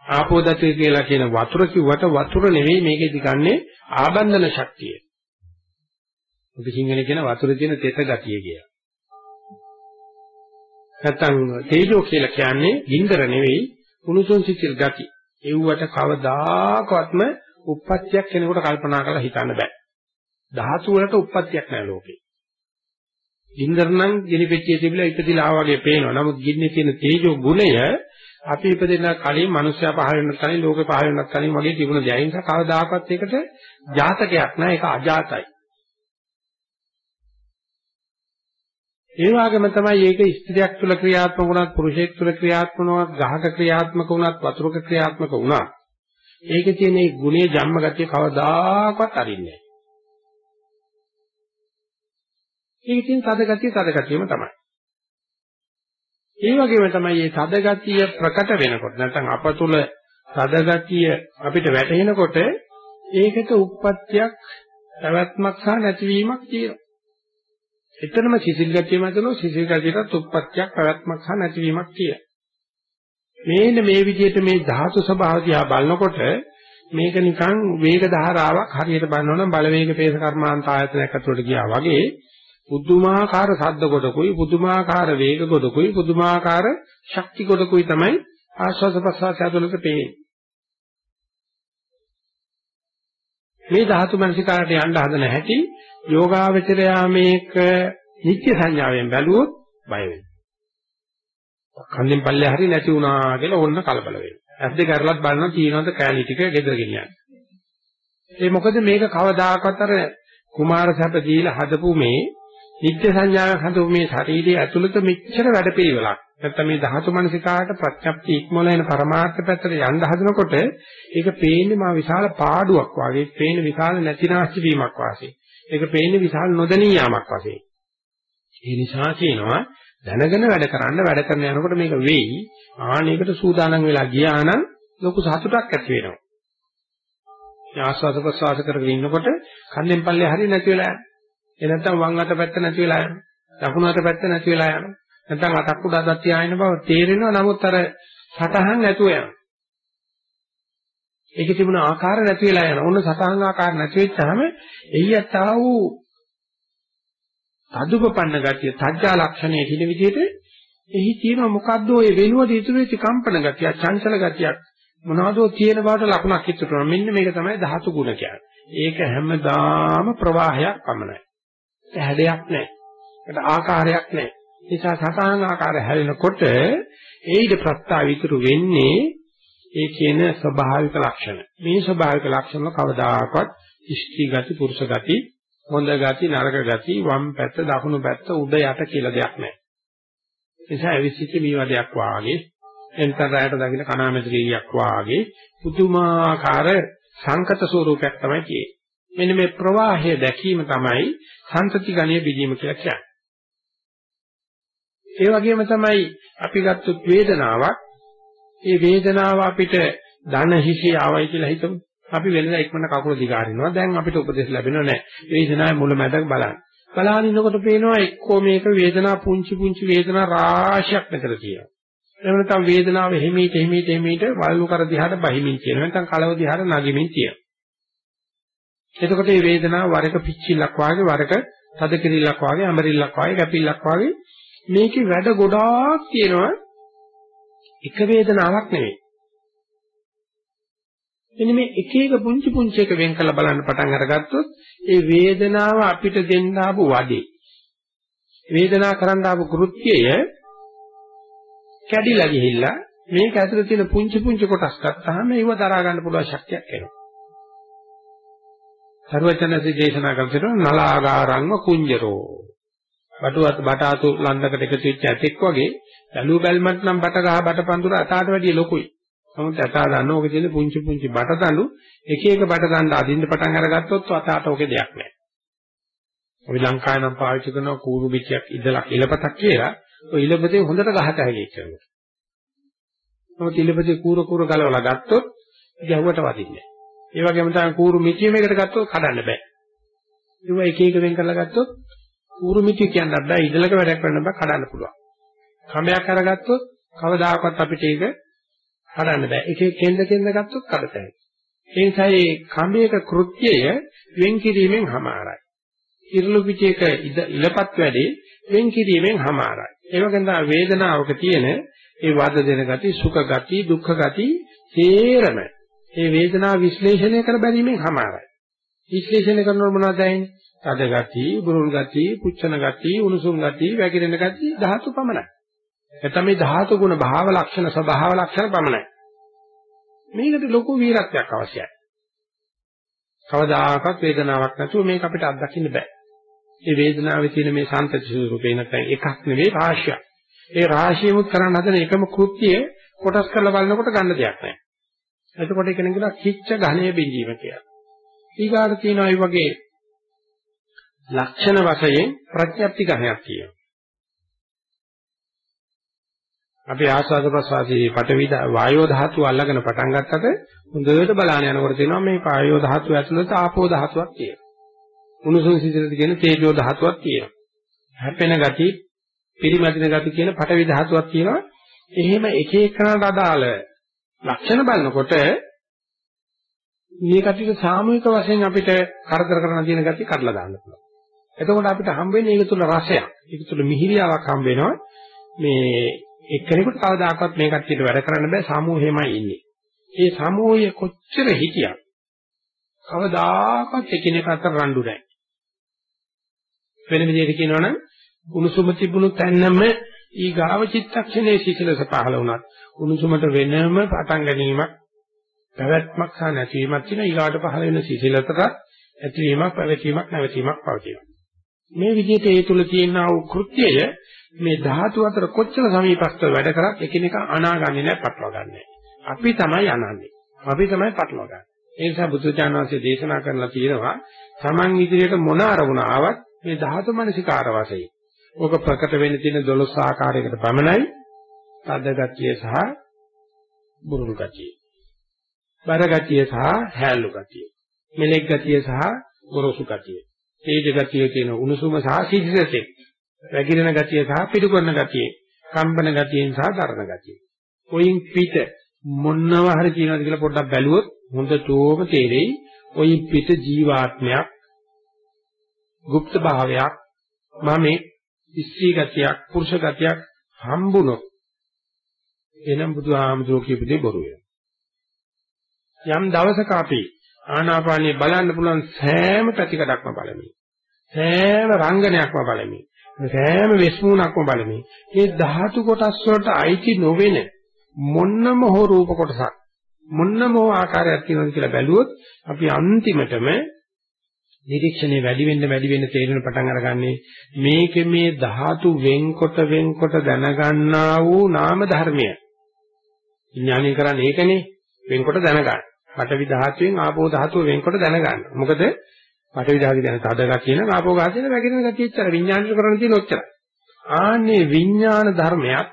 S1: ආපෝ ධාතුව කියලා කියන වතුර කිව්වට වතුර නෙවෙයි මේකෙදි ගන්නේ ආබන්ධන ශක්තිය. අපි සිංහලේ කියන වතුරේ තියෙන තෙත ගතිය කියලා. නැත්තම් තේජෝ කියලා කියන්නේ ගින්දර නෙවෙයි කුණුසුන් සිසිල් ගති. ඒවට කවදාකවත්ම උප්පත්තියක් කෙනෙකුට කල්පනා කරලා හිතන්න බෑ. ධාතු වලට උප්පත්තියක් නැහැ ලෝකේ. ගින්දර නම් ගිනි පෙට්ටියේ තිබිලා ඉපදිලා ආවා වගේ පේනවා. නමුත් ගින්නේ තියෙන තේජෝ ගුණය අපි ඉපදෙන කලින් මිනිස්සයා පහළ වෙනත් කලින් ලෝකේ පහළ වෙනත් කලින් වගේ තිබුණ දෙයක්. ඒ නිසා කවදාකවත් ඒකට ජාතකයක් නෑ. ඒක අජාතයි. ඒ වගේම තමයි ඒක ස්ත්‍රියක් තුළ ක්‍රියාත්මක වුණත් පුරුෂයෙක් තුළ ක්‍රියාත්මක වුණත් ගහක ක්‍රියාත්මක වුණත් වතුරක ක්‍රියාත්මක වුණත් ඒකේ තියෙන මේ ගුණේ ජම්ම ගතිය කවදාකවත් අරින්නේ නැහැ. ඒකේ තියෙන තද ගතිය තද ගතියම තමයි. ඒ වගේම තමයි මේ තද ගතිය ප්‍රකට වෙනකොට නැත්නම් අප තුළ තද ගතිය අපිට වැටහෙනකොට ඒකට උප්පත්තියක් පැවැත්මක් සහ නැතිවීමක් තියෙනවා. එතරම් සිසිල් ගතිය මතනෝ සිසිල් ගතියටත් උප්පත්තියක් පැවැත්මක් සහ නැතිවීමක් තියෙනවා. මේන මේ විදිහට මේ ධාතු ස්වභාව දිහා බලනකොට මේක නිකන් වේග ධාරාවක් හරියට බලනවනම් බලවේග පේස කර්මාන්ත ආයතනයක් ඇතුළට ගියා වගේ පුදුමාකාර ශබ්ද කොටකුයි පුදුමාකාර වේග කොටකුයි පුදුමාකාර ශක්ති කොටකුයි තමයි ආශ්වාස ප්‍රශ්වාස ඇතුළත පේන්නේ. මේ ධාතු මනසිකාරට යන්න හදන හැටි යෝගාවචරයා මේක නිත්‍ය සංඥාවෙන් බැලුවොත් බය වෙනවා. කන්දෙන් පල්ලේ හරි නැති වුණා කියලා ඕන්න කලබල වෙනවා. ඇස් දෙක අරලත් බලනවා තියෙනවද කැලී ටික ගෙදර ගෙනියන්න. ඒ මොකද මේක කවදාකවත් අර කුමාර සැප දීලා හදපු මේ නිත්‍ය සංඥාවක් හදපු මේ ශරීරයේ ඇතුළත මෙච්චර වැඩපිළිවෙලක්. නැත්තම් මේ ධාතු මනසිකාට ප්‍රත්‍යක්ෂ ඉක්මවල එන පරමාර්ථ පැත්තට යන්න හදනකොට ඒක පේන්නේ මා විශාල පාඩුවක් වගේ, පේන්නේ විශාල නැතිනාස්ති වීමක් වාසේ. ඒක පේන්නේ විශාල නොදැනී යාමක් වශයෙන්. ඒ නිසා කියනවා දැනගෙන වැඩ කරන්න වැඩ කරන යනකොට මේක වෙයි. ආනේකට සූදානම් වෙලා ගියා නම් ලොකු සතුටක් ඇති වෙනවා. ආස්වාද ප්‍රසවාස කරගෙන ඉන්නකොට කන්දෙන් පල්ලේ හරිය නැති වෙලා යනවා. ඒ නැත්තම් වම් අත පැත්ත නැති වෙලා යනවා. දකුණු අත පැත්ත නැති වෙලා යනවා. නැත්තම් අතක් උඩ අතක් තියාගෙන බව තේරෙනවා. නමුත් අර සටහන් නැතුව යනවා. ඒකේ තිබුණ ආකාර නැති වෙලා යනවා. ඔන්න සටහන් ආකාර නැති වෙච්චාම එయ్యත් ආ වූ අදුපපන්න ගතිය, තජ්ජා ලක්ෂණය කියන විදිහට එහි තියෙන මොකද්ද ඔය වෙනුවට ඉතුරු වෙච්ච කම්පන ගතිය, චංචල ගතියක් මොනවදෝ තියෙන බවට ලකුණක් ඉතුරු කරනවා. මෙන්න මේක තමයි ධාතු ගුණ කියන්නේ. ඒක හැමදාම ප්‍රවාහයක් පමණයි. හැඩයක් නැහැ. ඒකට ආකාරයක් නැහැ. නිසා සතහන් ආකාරය හැලෙනකොට ඒ ඊට ප්‍රස්තාව ඉතුරු වෙන්නේ ඒ කියන ස්වභාවික ලක්ෂණ. මේ ස්වභාවික ලක්ෂණ කවදාකවත් ඉෂ්ටි ගති, පුරුෂ ගති, හොඳ ගති, නරක ගති, වම් පැත්ත, දකුණු පැත්ත, උඩ යට කියලා දෙයක් නැහැ. නිසා අවිසිච්ච මීවදයක් වාගේ එන්තර රැයට දකින්න කණාමැදිරියක් වාගේ පුදුමාකාර සංකත ස්වරූපයක් තමයි තියෙන්නේ. මෙන්න මේ ප්‍රවාහය දැකීම තමයි සංතති ගණය බෙදීම කියලා කියන්නේ. ඒ වගේම තමයි අපි ගත්තොත් වේදනාවක්. ඒ වේදනාව අපිට ධන හිසේ ආවයි කියලා හිතමු. අපි වෙනදා ඉක්මන කකුල දිගාරිනවා. දැන් අපිට උපදෙස් ලැබෙනව නැහැ. වේදනාවේ මුල මැදක බලන්න. බලන ඉන්නකොට පේනවා එක්කෝ මේක වේදනා පුංචි පුංචි වේදනා රාශියක් මෙතන තියෙනවා. එහෙම නැත්නම් වේදනාව හිමීට හිමීට හිමීට වලු කර දිහාට බහිමින් තියෙනවා. නැත්නම් කලව දිහාට නගිමින් තියෙනවා. එතකොට මේ වේදනාව වරක පිච්චිල්ලක් වාගේ වරක තද කිරිල්ලක් වාගේ අමරිල්ලක් වාගේ කැපිල්ලක් වාගේ මේකේ වැඩ ගොඩාක් තියෙනවා. එක වේදනාවක් නෙවෙයි. එනි මේ එක එක පුංචි පුංචි එක වෙන් කරලා බලන්න පටන් අරගත්තොත් ඒ වේදනාව අපිට දෙන්න ආපු වදේ වේදනාව කරන්න ආපු කෘත්‍යය කැඩිලා ගිහිල්ලා මේක ඇතුලේ තියෙන පුංචි පුංචි කොටස් ගත්තාම ඒව දරා ගන්න පුළුවන් ශක්තියක් එනවා. සර්වචනසි දේශනා කරන නලාගාරංව කුංජරෝ. බටුවත් බටාතු ලන්දකට එකතු වෙච්ච ඇතෙක් වගේ බැලු බැල්මත් නම් බට ගහ බට පඳුර අතාට වැඩිය ලොකුයි. නමුත් අතා ගන්න ඕකේ තියෙන පුංචි පුංචි බට දඬු එක එක බට දඬ අදින්න පටන් අරගත්තොත් අතාට ඕකේ දෙයක් නැහැ. අපි ලංකාවේ නම් පාවිච්චි කරන කූරු පිටියක් ඉදලා ඉලපතක් කියලා ඔය ඉලපතේ හොඳට ගහට හැගෙයි කියනවා. නමුත් ඉලපතේ කූර කූර ගලවලා ගත්තොත් ගැහුවට වදින්නේ. ඒ වගේම තමයි කූරු මිටියම එකට ගත්තොත් කඩන්න බෑ. ඒව එක එක වෙන් කරලා ගත්තොත් කූරු මිටිය කියන්නත් බෑ ඉදලක වැඩක් කරන්න බෑ කඩන්න පුළුවන්. කඹයක් අරගත්තොත් කවදාකවත් අපිට ඒක කඩන්න බෑ. එකේ කෙන්ද කෙන්ද ගත්තොත් කඩතයි. ඒ නිසා මේ කඹයක කෘත්‍යය වෙන් කිරීමෙන් හමාරයි. ඉරළු පිටේක ඉලපත් වැඩේ වෙන් කිරීමෙන් හමාරයි. ඒ වගේම තමයි වේදනාවක තියෙන ඒ වද දෙන ගති, සුඛ ගති, දුක්ඛ ගති තේරම ඒ වේදනාව විශ්ලේෂණය කර බැලීමෙන් හමාරයි. විශ්ලේෂණය කරනකොට මොනවද ඇන්නේ? තද ගති, බුරුල් ගති, පුච්චන ගති, උණුසුම් ගති, වැగిරෙන ගති ධාතු පමණයි. නැත්නම් මේ ධාතු ගුණ භාව ලක්ෂණ ස්වභාව ලක්ෂණ පමණයි. මේකට ලොකු වීරත්වයක් අවශ්‍යයි. කවදාකවත් වේදනාවක් නැතුව මේක අපිට අත්දකින්න බෑ. මේ වේදනාවේ තියෙන මේ සාන්තති ස්වරූපේ නැත්නම් එකක් නෙවෙයි රාශියක්. ඒ රාශියමුත් කරන්න හදන එකම කෘත්‍යය කොටස් කරලා බලනකොට ගන්න දෙයක් නැහැ. එතකොට ඒක නෙවෙයි කිච්ච ඝණය බිඳීම කියලා. ඊගාට තියෙනවා මේ වගේ ලක්ෂණ වශයෙන් ප්‍රඥප්ති ඝණයක් තියෙනවා. අපි ආස්වාද ප්‍රසවාසී පටවි වායෝ ධාතුව අල්ලගෙන පටන් ගත්තට හොඳට බලන්න යනකොට තියෙනවා මේ වායෝ ධාතුව ඇතුළත ආපෝ ධාතුවක් තියෙනවා. උණුසුම් සිසිලද කියන තේජෝ ධාතුවක් තියෙනවා. හැපෙන ගති, පිරිමැදින ගති කියන පටවි ධාතුවක් තියෙනවා. එහෙම එක එකනට අදාළ ලක්ෂණ බලනකොට මේ කටියට සාමූහික වශයෙන් අපිට කරදර කරන දින ගති කඩලා දාන්න පුළුවන්. එතකොට අපිට හම්බ වෙන්නේ ඒක තුල රසයක්. ඒක තුල මිහිරියාවක් හම්බ වෙනවා. මේ එක්කෙනෙකුට කවදාකවත් මේ කට්ටියට වැඩ කරන්න බෑ සමූහෙමයි ඉන්නේ. ඒ සමූහය කොච්චර හිටියත් කවදාකවත් එකිනෙක අතර රණ්ඩු නැහැ. වෙන විදිහට කියනවනම් උණුසුම තිබුණු තැන්නම ඊගාව චිත්තක්ෂණයේ සිසිලස පහළ වුණත් උණුසුමට වෙනම පටන් ගැනීමක් පැවැත්මක් සහ නැතිවීමක් තියෙන ඊගාට පහළ වෙන සිසිලතට ඇතිවීමක් පැවැත්වීමක් නැවතීමක් පවතිනවා. මේ විදිහට ඒ තුල තියෙන ආ කෘත්‍යය මේ ධාතු අතර කොච්චර සමීපස්තව වැඩ කරත් එකිනෙක අනාගන්නේ නැහැ පටලවාගන්නේ. අපි තමයි අනන්නේ. අපි තමයි පටලවාගන්නේ. ඒ නිසා බුදුචාන් වහන්සේ දේශනා කරලා තියෙනවා Taman ඉදිරියට මොන අරමුණ ආවත් මේ ධාතු මනසිකාර වශයෙන්. ඕක ප්‍රකට වෙන්න තියෙන 12 ආකාරයකට පමණයි. තද ගතිය සහ බුරුල් ගතිය. බර ගතිය සහ හැලු ගතිය. මෙලෙක් ගතිය සහ ගොරෝසු ගතිය. තේජ ගතියේ තියෙන උණුසුම සහ සිසිලසේ වැగిරෙන ගතිය සහ පිටු කරන ගතිය කම්පන ගතියෙන් සහ ධර්ණ ගතිය. ඔයින් පිට මොනව හරි කියනවාද කියලා පොඩ්ඩක් බැලුවොත් හොඳටම තේරෙයි. ඔයින් පිට ජීවාත්මයක්, গুপ্ত භාවයක්, මමේ ඉස්සී ගතියක්, පුරුෂ ගතියක් හම්බුනොත් එනම් බුදුහාමුදුරුවෝ කියපු දේ බොරු වෙනවා. යම් දවසක අපි ආනාපානිය බලන්න පුළුවන් සෑම පැතිකඩක්ම බලමින් සෑම රංගනයක්ම බලමින් සෑම වෙස්මුණක්ම බලමින් මේ ධාතු කොටස් වලට අයිති නොවන මොන්නම හෝ රූප කොටසක් මොන්නම හෝ ආකාරයක් තියෙනවද කියලා බැලුවොත් අපි අන්තිමටම නිරීක්ෂණය වැඩි වෙන්න වැඩි වෙන්න තේරෙන පටන් අරගන්නේ මේකේ මේ ධාතු වෙන්කොට වෙන්කොට දැනගන්නා වූ නාම ධර්මය. විඥානය කරන්නේ ඒකනේ වෙන්කොට දැනගන්න. පඨවි ධාතුවෙන් ආපෝ ධාතුව වෙන්කොට දැනගන්න. මොකද පඨවි ධාතුව දැන තද ගතිය නම් ආපෝ ගතිය වැగిරෙන ගතිය ඉච්චර විඥානය කරන්න තියෙන ඔච්චරයි. ආන්නේ විඥාන ධර්මයක්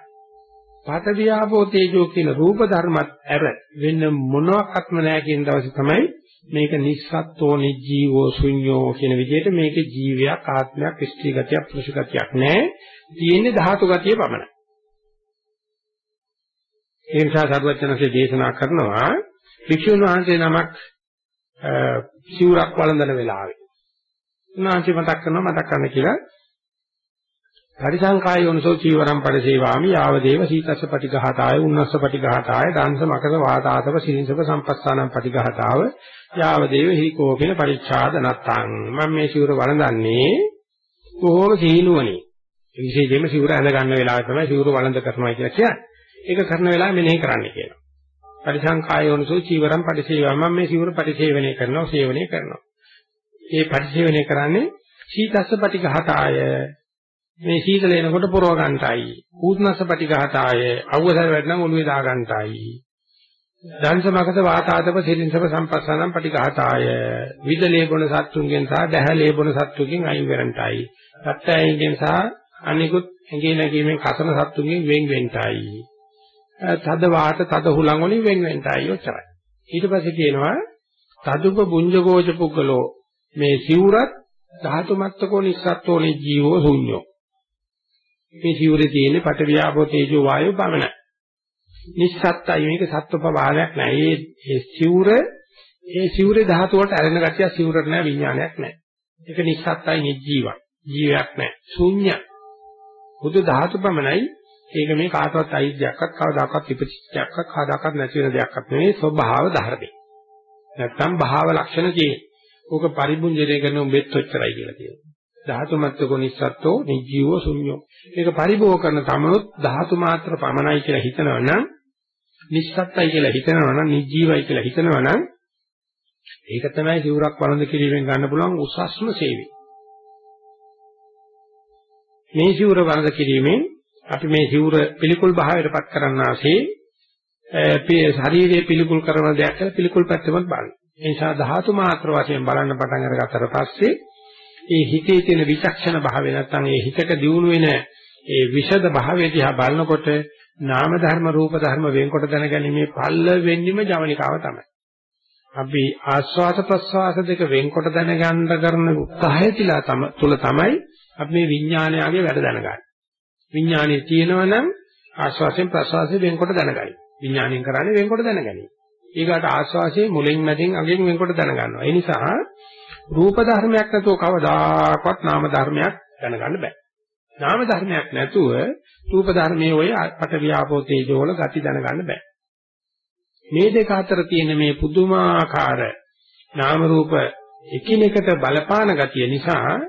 S1: පඨවි ආපෝ තේජෝ කියන රූප ධර්මත් ඇර වෙන මොනවාක්ත්ම නැහැ කියන දවසේ තමයි මේක නිස්සත්ත්වෝ නිජීවෝ ශුන්‍යෝ කියන විදිහට මේකේ ජීවයක් ආත්මයක් ස්ත්‍රී ගතියක් පුරුෂ ගතියක් නැහැ. තියෙන්නේ ධාතු ගතිය පමණයි. ඒ නිසා සරුවචනසේ දේශනා කරනවා භික්ෂුන් වහන්සේ නමක් සිවුරක් වළඳන වෙලාවේ. උන්වහන්සේ මතක් කරනවා මතක් කරන්න කියලා. පරිසංකාය යොනසෝ චීවරම් පරිසේවාමි යාව දේව සීතස්ස පටිඝාතාය උන්නස්ස පටිඝාතාය දාංශ මකස වාතාතව සිරින්සක සම්පස්සානම් පටිඝාතාව යාව දේව හිකෝපින පරිච්ඡාද නත්තං මම මේ සිවුර වළඳන්නේ කොහොම සීනුවනේ විශේෂයෙන්ම සිවුර ඇඳ ගන්න වෙලාව තමයි සිවුර වළඳ කරනවා කියලා කියන්නේ. ඒක කරන වෙලාවෙ මෙනෙහි කරන්න කියනවා පරිසංකාය යොනසෝ චීවරම් පරිසේවාමි. මම මේ සිවුර පරිසේවනය කරනවා සේවනය කරනවා. ඒ පරිසේවනය කරන්නේ සීතස්ස පටිඝාතාය. මේ සීතල එනකොට පොරව ගන්නටයි. ඌත්නස්ස පටිඝාතාය. අවුවසර වැඩනම් ඔළුවේ දා ගන්නටයි. දංශමකත වාතාදප සිරින්සප සම්පස්සනම් පටිඝාතාය. විදලේ බොන සත්තුන්ගෙන් සහ දැහැලේ බොන සත්තුන්ගෙන් අයින් වෙරන්ටයි සත්‍යයෙන් සහ අනිකුත් ඇඟේ නැගීමෙන් කසන සත්තුන්ගෙන් වෙන් වෙන්ටයි තද වාත තද හුලං වලින් වෙන් වෙන්ටයි ඔච්චරයි ඊට පස්සේ කියනවා තදුප බුඤ්ජගෝච පුද්ගලෝ මේ සිවුරත් ධාතු මත්තකෝ නිස්සත්ත්වෝ නිජීවෝ ශුන්‍යෝ මේ සිවුරේ තියෙන පට වියාපෝ තේජෝ වායෝ පමණයි. නිස්සත්තයි මේක සත්ව ප්‍රභාවයක් නෑ. ඒ ඒ සිවුර ඒ සිවුරේ ධාතු වලට ඇලෙන ගැතිය සිවුරට නෑ විඥානයක් නෑ. ඒක නිස්සත්තයි නිජීවයි. ජීවයක් නෑ. ශුන්‍ය. බුදු ධාතු පමණයි ඒක මේ කාටවත් අයිතියක්වත් කවදාකවත් විපචිතයක්වත් කවදාකවත් නැති වෙන දෙයක්වත් නෙවෙයි ස්වභාව ධර්මයි. නැත්තම් භාව ලක්ෂණ තියෙන. ඕක පරිබුංජනය කරන උඹෙත් ඔච්චරයි කියලා කියනවා. ධාතු මත්තකෝ නිස්සත්තෝ නිජීවෝ ශුන්‍යෝ. මේක පරිභෝග කරන තමනුත් ධාතු මාත්‍ර පමණයි කියලා හිතනවනම් නිස්සත්තයි කියලා හිතනවනම් නිජීවයි කියලා හිතනවනම් ඒක තමයි සිවුරක් වළඳ කිරීමෙන් ගන්න පුළුවන් උසස්ම සේවය. මේ සිවුර වළඳ කිරීමෙන් අපි මේ සිවුර පිළිකුල් භාවයටපත් කරන්නාසේ ශරීරයේ පිළිකුල් කරන දෙයක් කියලා පිළිකුල් පැත්තම බලන්න. ඒ නිසා ධාතු මාත්‍ර වශයෙන් බලන්න පටන් අරගත්තට පස්සේ ඒ හිතේ තියෙන විචක්ෂණ භාවය නැත්නම් ඒ හිතක දියුණු වෙන ඒ විෂද භාවය දිහා බලනකොට නාම ධර්ම රූප ධර්ම වෙන්කොට දැනගැනීමේ පල්ල වෙන්නෙම ජවනිකාව තමයි. අපි ආස්වාද ප්‍රස්වාස දෙක වෙන්කොට දැනගන්න කරන උත්සාහය තුල තමයි අපි මේ විඥානයගේ වැඩ දැනගන්නේ. විඥානයේ තියෙනවනම් ආස්වාසයෙන් ප්‍රස්වාසයෙන් වෙන්කොට දැනගනි. විඥාණයෙන් කරන්නේ වෙන්කොට දැනගනි. ඊගාට ආස්වාසයේ මුලින් මැදින් අගෙන් වෙන්කොට දැනගන්නවා. ඒ නිසා රූප ධර්මයක් නැතුව කවදාකවත් නාම ධර්මයක් දැනගන්න බෑ. නාම ධර්මයක් නැතුව රූප ධර්මයේ ඔය පට වියාපෝ තේජෝ වල ගති දැනගන්න බෑ. මේ දෙක අතර තියෙන මේ පුදුමාකාර නාම රූප එකිනෙකට බලපාන ගතිය නිසා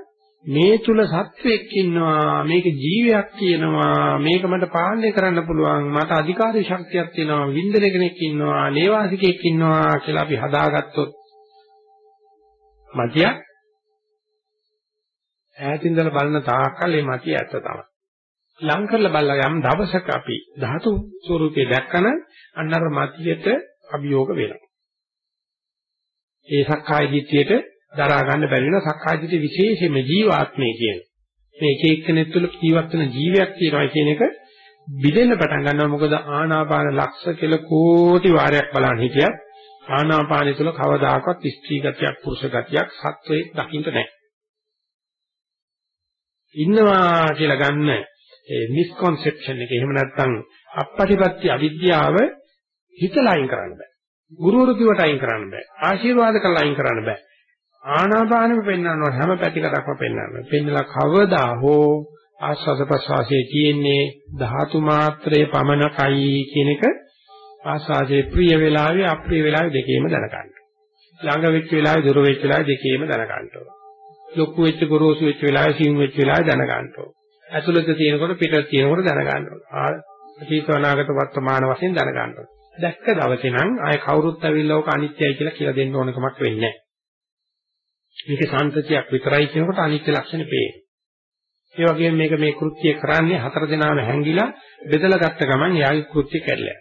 S1: මේ තුල සත්වෙක් ඉන්නවා මේක ජීවයක් තියෙනවා මේක මට පාලනය කරන්න පුළුවන් මට අධිකාරී ශක්තියක් තියෙනවා වින්දන කෙනෙක් ඉන්නවා නේවාසිකෙක් ඉන්නවා කියලා අපි හදාගත්තොත් මතිය? ඈතින්දලා බලන තාක්කල් මේ මතිය ඇත්ත තමයි. ලං කරලා බලලා යම් දවසක අපි ධාතු ස්වරූපේ දැක්කම අන්න අර මතියට අභියෝග වෙනවා. ඒ සක්කාය දිට්ඨියට දරා ගන්න බැරි වෙන සක්කාය දිට්ඨිය විශේෂයෙන්ම ජීවාත්මය කියන. මේ එක එක්කෙනෙක් තුළ ජීවත් වෙන ජීවියක් තියෙනවා කියන එක බිදෙන්න පටන් ගන්නවා මොකද ආනාපාන ලක්ෂ කෙල කෝටි වාරයක් බලන් හිටියත් ආනාපානය තුළ කවදාකවත් ස්ත්‍රී ගතියක් පුරුෂ ගතියක් සත්වයේ දකින්න නැහැ. ඉන්නවා කියලා ගන්න ඒ මිස්කන්සෙප්ෂන් එක එහෙම නැත්නම් අපපටිපත්‍ය අවිද්‍යාව හිතලා අයින් කරන්න බෑ. ගුරුවරු කිව්වට අයින් කරන්න බෑ. ආශිර්වාද කළා අයින් කරන්න බෑ. ආනාපානෙම පෙන්වනවා හැම පැතිකඩක්ම පෙන්වනවා. පෙන්නලා කවදා හෝ ආස්වාද ප්‍රසවාසයේ තියෙන්නේ ධාතු මාත්‍රයේ පමණකයි කියන එක ආස්වාදයේ ප්‍රිය වේලාවේ අප්‍රිය වේලාවේ දෙකේම දැනගන්න. ළඟ වෙච්ච වෙලාවේ දුර වෙච්ච වෙලාවේ දෙකේම දැනගන්න ඕන. ලොකු වෙච්ච ගොරෝසු වෙච්ච වෙලාවේ සිං වෙච්ච වෙලාවේ දැනගන්න ඕන. ඇතුළත තියෙනකොට පිටත තියෙනකොට දැනගන්න ඕන. අතීත අනාගත වර්තමාන වශයෙන් දැනගන්න ඕන. දැක්ක දවසේ නම් ආය කවුරුත් ඇවිල්ලා ඕක අනිත්‍යයි කියලා කියලා දෙන්න ඕන කමක් වෙන්නේ නැහැ. මේකේ සාන්තතියක් විතරයි කියනකොට අනිත්‍ය ලක්ෂණ පේනවා. ඒ වගේම මේක මේ කෘත්‍ය කරන්නේ හතර දෙනාම හැංගිලා බෙදලා ගත්ත ගමන් යාගේ කෘත්‍ය කැඩලා.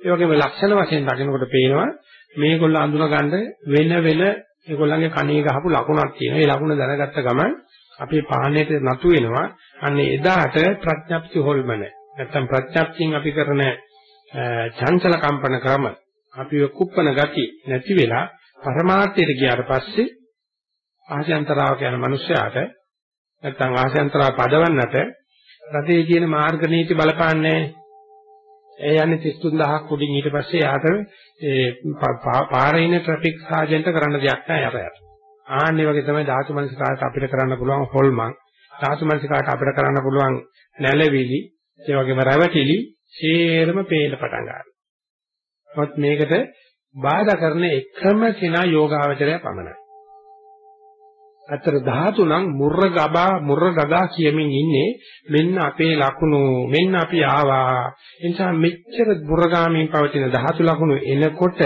S1: ඒ වගේම ලක්ෂණ වශයෙන් දකිනකොට පේනවා මේගොල්ලෝ අඳුන ගන්න වෙන වෙන ඒගොල්ලන්ගේ කණේ ගහපු ලකුණක් තියෙනවා. ඒ ලකුණ දැනගත්ත ගමන් අපේ පාණයට නතු වෙනවා. අන්න එදාට ප්‍රඥප්ති හොල්මන. නැත්තම් ප්‍රඥප්තියෙන් අපි කරන චංචල කම්පන ක්‍රම අපි කුප්පන ගති නැති වෙලා පරමාර්ථයට ගියාට පස්සේ ආශයන්තරාවක යන මිනිස්යාට නැත්තම් ආශයන්තරාව පදවන්නට රටේ තියෙන මාර්ග නීති බලපාන්නේ ඒ යන්නේ 33000ක් උඩින් ඊට පස්සේ යාට ඒ පාරේ ඉන්න ට්‍රැෆික් සාජන්ට කරන්න දෙයක් නැහැ යට. ආන්නේ වගේ තමයි ධාතු මනසිකාට අපිට කරන්න පුළුවන් හොල්මන්. ධාතු මනසිකාට අපිට කරන්න පුළුවන් නැලවිලි, ඒ වගේම රැවටිලි සේරම පේන්න පටන් ගන්නවා. මොකද මේකට බාධා කරන එකම කෙනා යෝගාවචරය පමණයි. අතර ධාතු නම් මුර්ර ගබා මුර්ර ගගා කියමින් ඉන්නේ. මෙන්න අපේ ලකුණු මෙන්න අපි ආවා. ඒ නිසා මෙච්චර බුරගාමීන් පවතින ධාතු ලකුණු එනකොට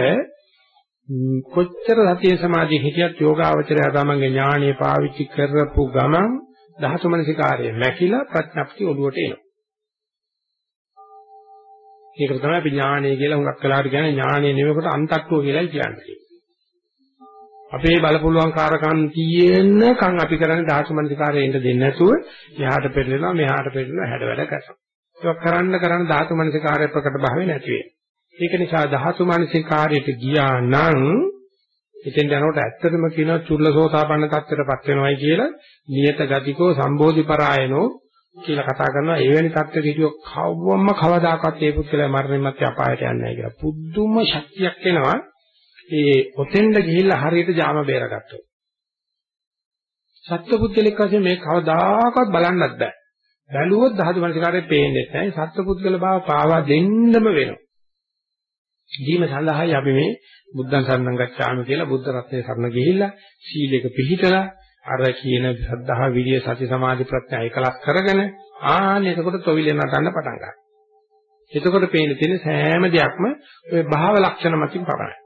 S1: කොච්චර සතිය සමාධිය හිටියත් යෝගාවචරය තමන්ගේ ඥාණය පාවිච්චි කරපු ගමන් ධාතු මනසිකාරය මැකිලා ප්‍රඥප්ති ඔළුවට එනවා. ඒකට තමයි අපි ඥාණය කියලා හුඟක් වෙලාවට කියන්නේ. ඥාණය නෙවෙයිකොට අන්තක්කෝ කියලායි කියන්නේ. අපේ බලපුලුවන් කාරකම් තියෙනකන් අපි කරන්නේ ධාතු මනසිකාරයේ ඉඳ දෙන්නේ නැතුව එහාට පෙරලෙනවා මෙහාට පෙරලෙනවා හැඩ වැඩ කරනවා. ඒක කරන්න කරන්න ධාතු මනසිකාරයේ ප්‍රකට භාවය නැති වෙනවා. ඒක නිසා ධාතු මනසිකාරයට ගියා නම් ඉතින් යනකොට ඇත්තටම කියනවා චුල්ලසෝතාපන්න තත්ත්වයටපත් වෙනවයි කියලා නියත ගතිකෝ සම්බෝධිපරායනෝ කියලා කතා කරනවා එවැනි තත්ත්වෙක හිටියෝ කවවම කවදාකවත් ඒ පුද්ගලයා මරණය මත අපායට යන්නේ නැහැ කියලා. පුදුම ශක්තියක් එනවා ඒ ඔතෙන්ද ගිහිල්ලා හරියට ජාම බේරගත්තොත්. සත්පුද්ගලික වශයෙන් මේ කවදාකවත් බලන්නත් බෑ. බැලුවොත් ධාතු මනසිකාරයේ පේන්නේ නැහැ. සත්පුද්ගල බව පාවා දෙන්නම වෙනවා. දීම සඳහායි අපි මේ බුද්ධං සරණං ගච්ඡාමි කියලා බුද්ධ රත්නයේ සරණ ගිහිල්ලා සීලයක පිළිහිටලා අර කියන ශ්‍රද්ධා විරිය සති සමාධි ප්‍රඥා එකලස් කරගෙන ආන්න එතකොට තොවිල නටන්න පටන් ගන්නවා. එතකොට පේන තියෙන සෑම දෙයක්ම ওই භාව ලක්ෂණ මතින් පමණයි.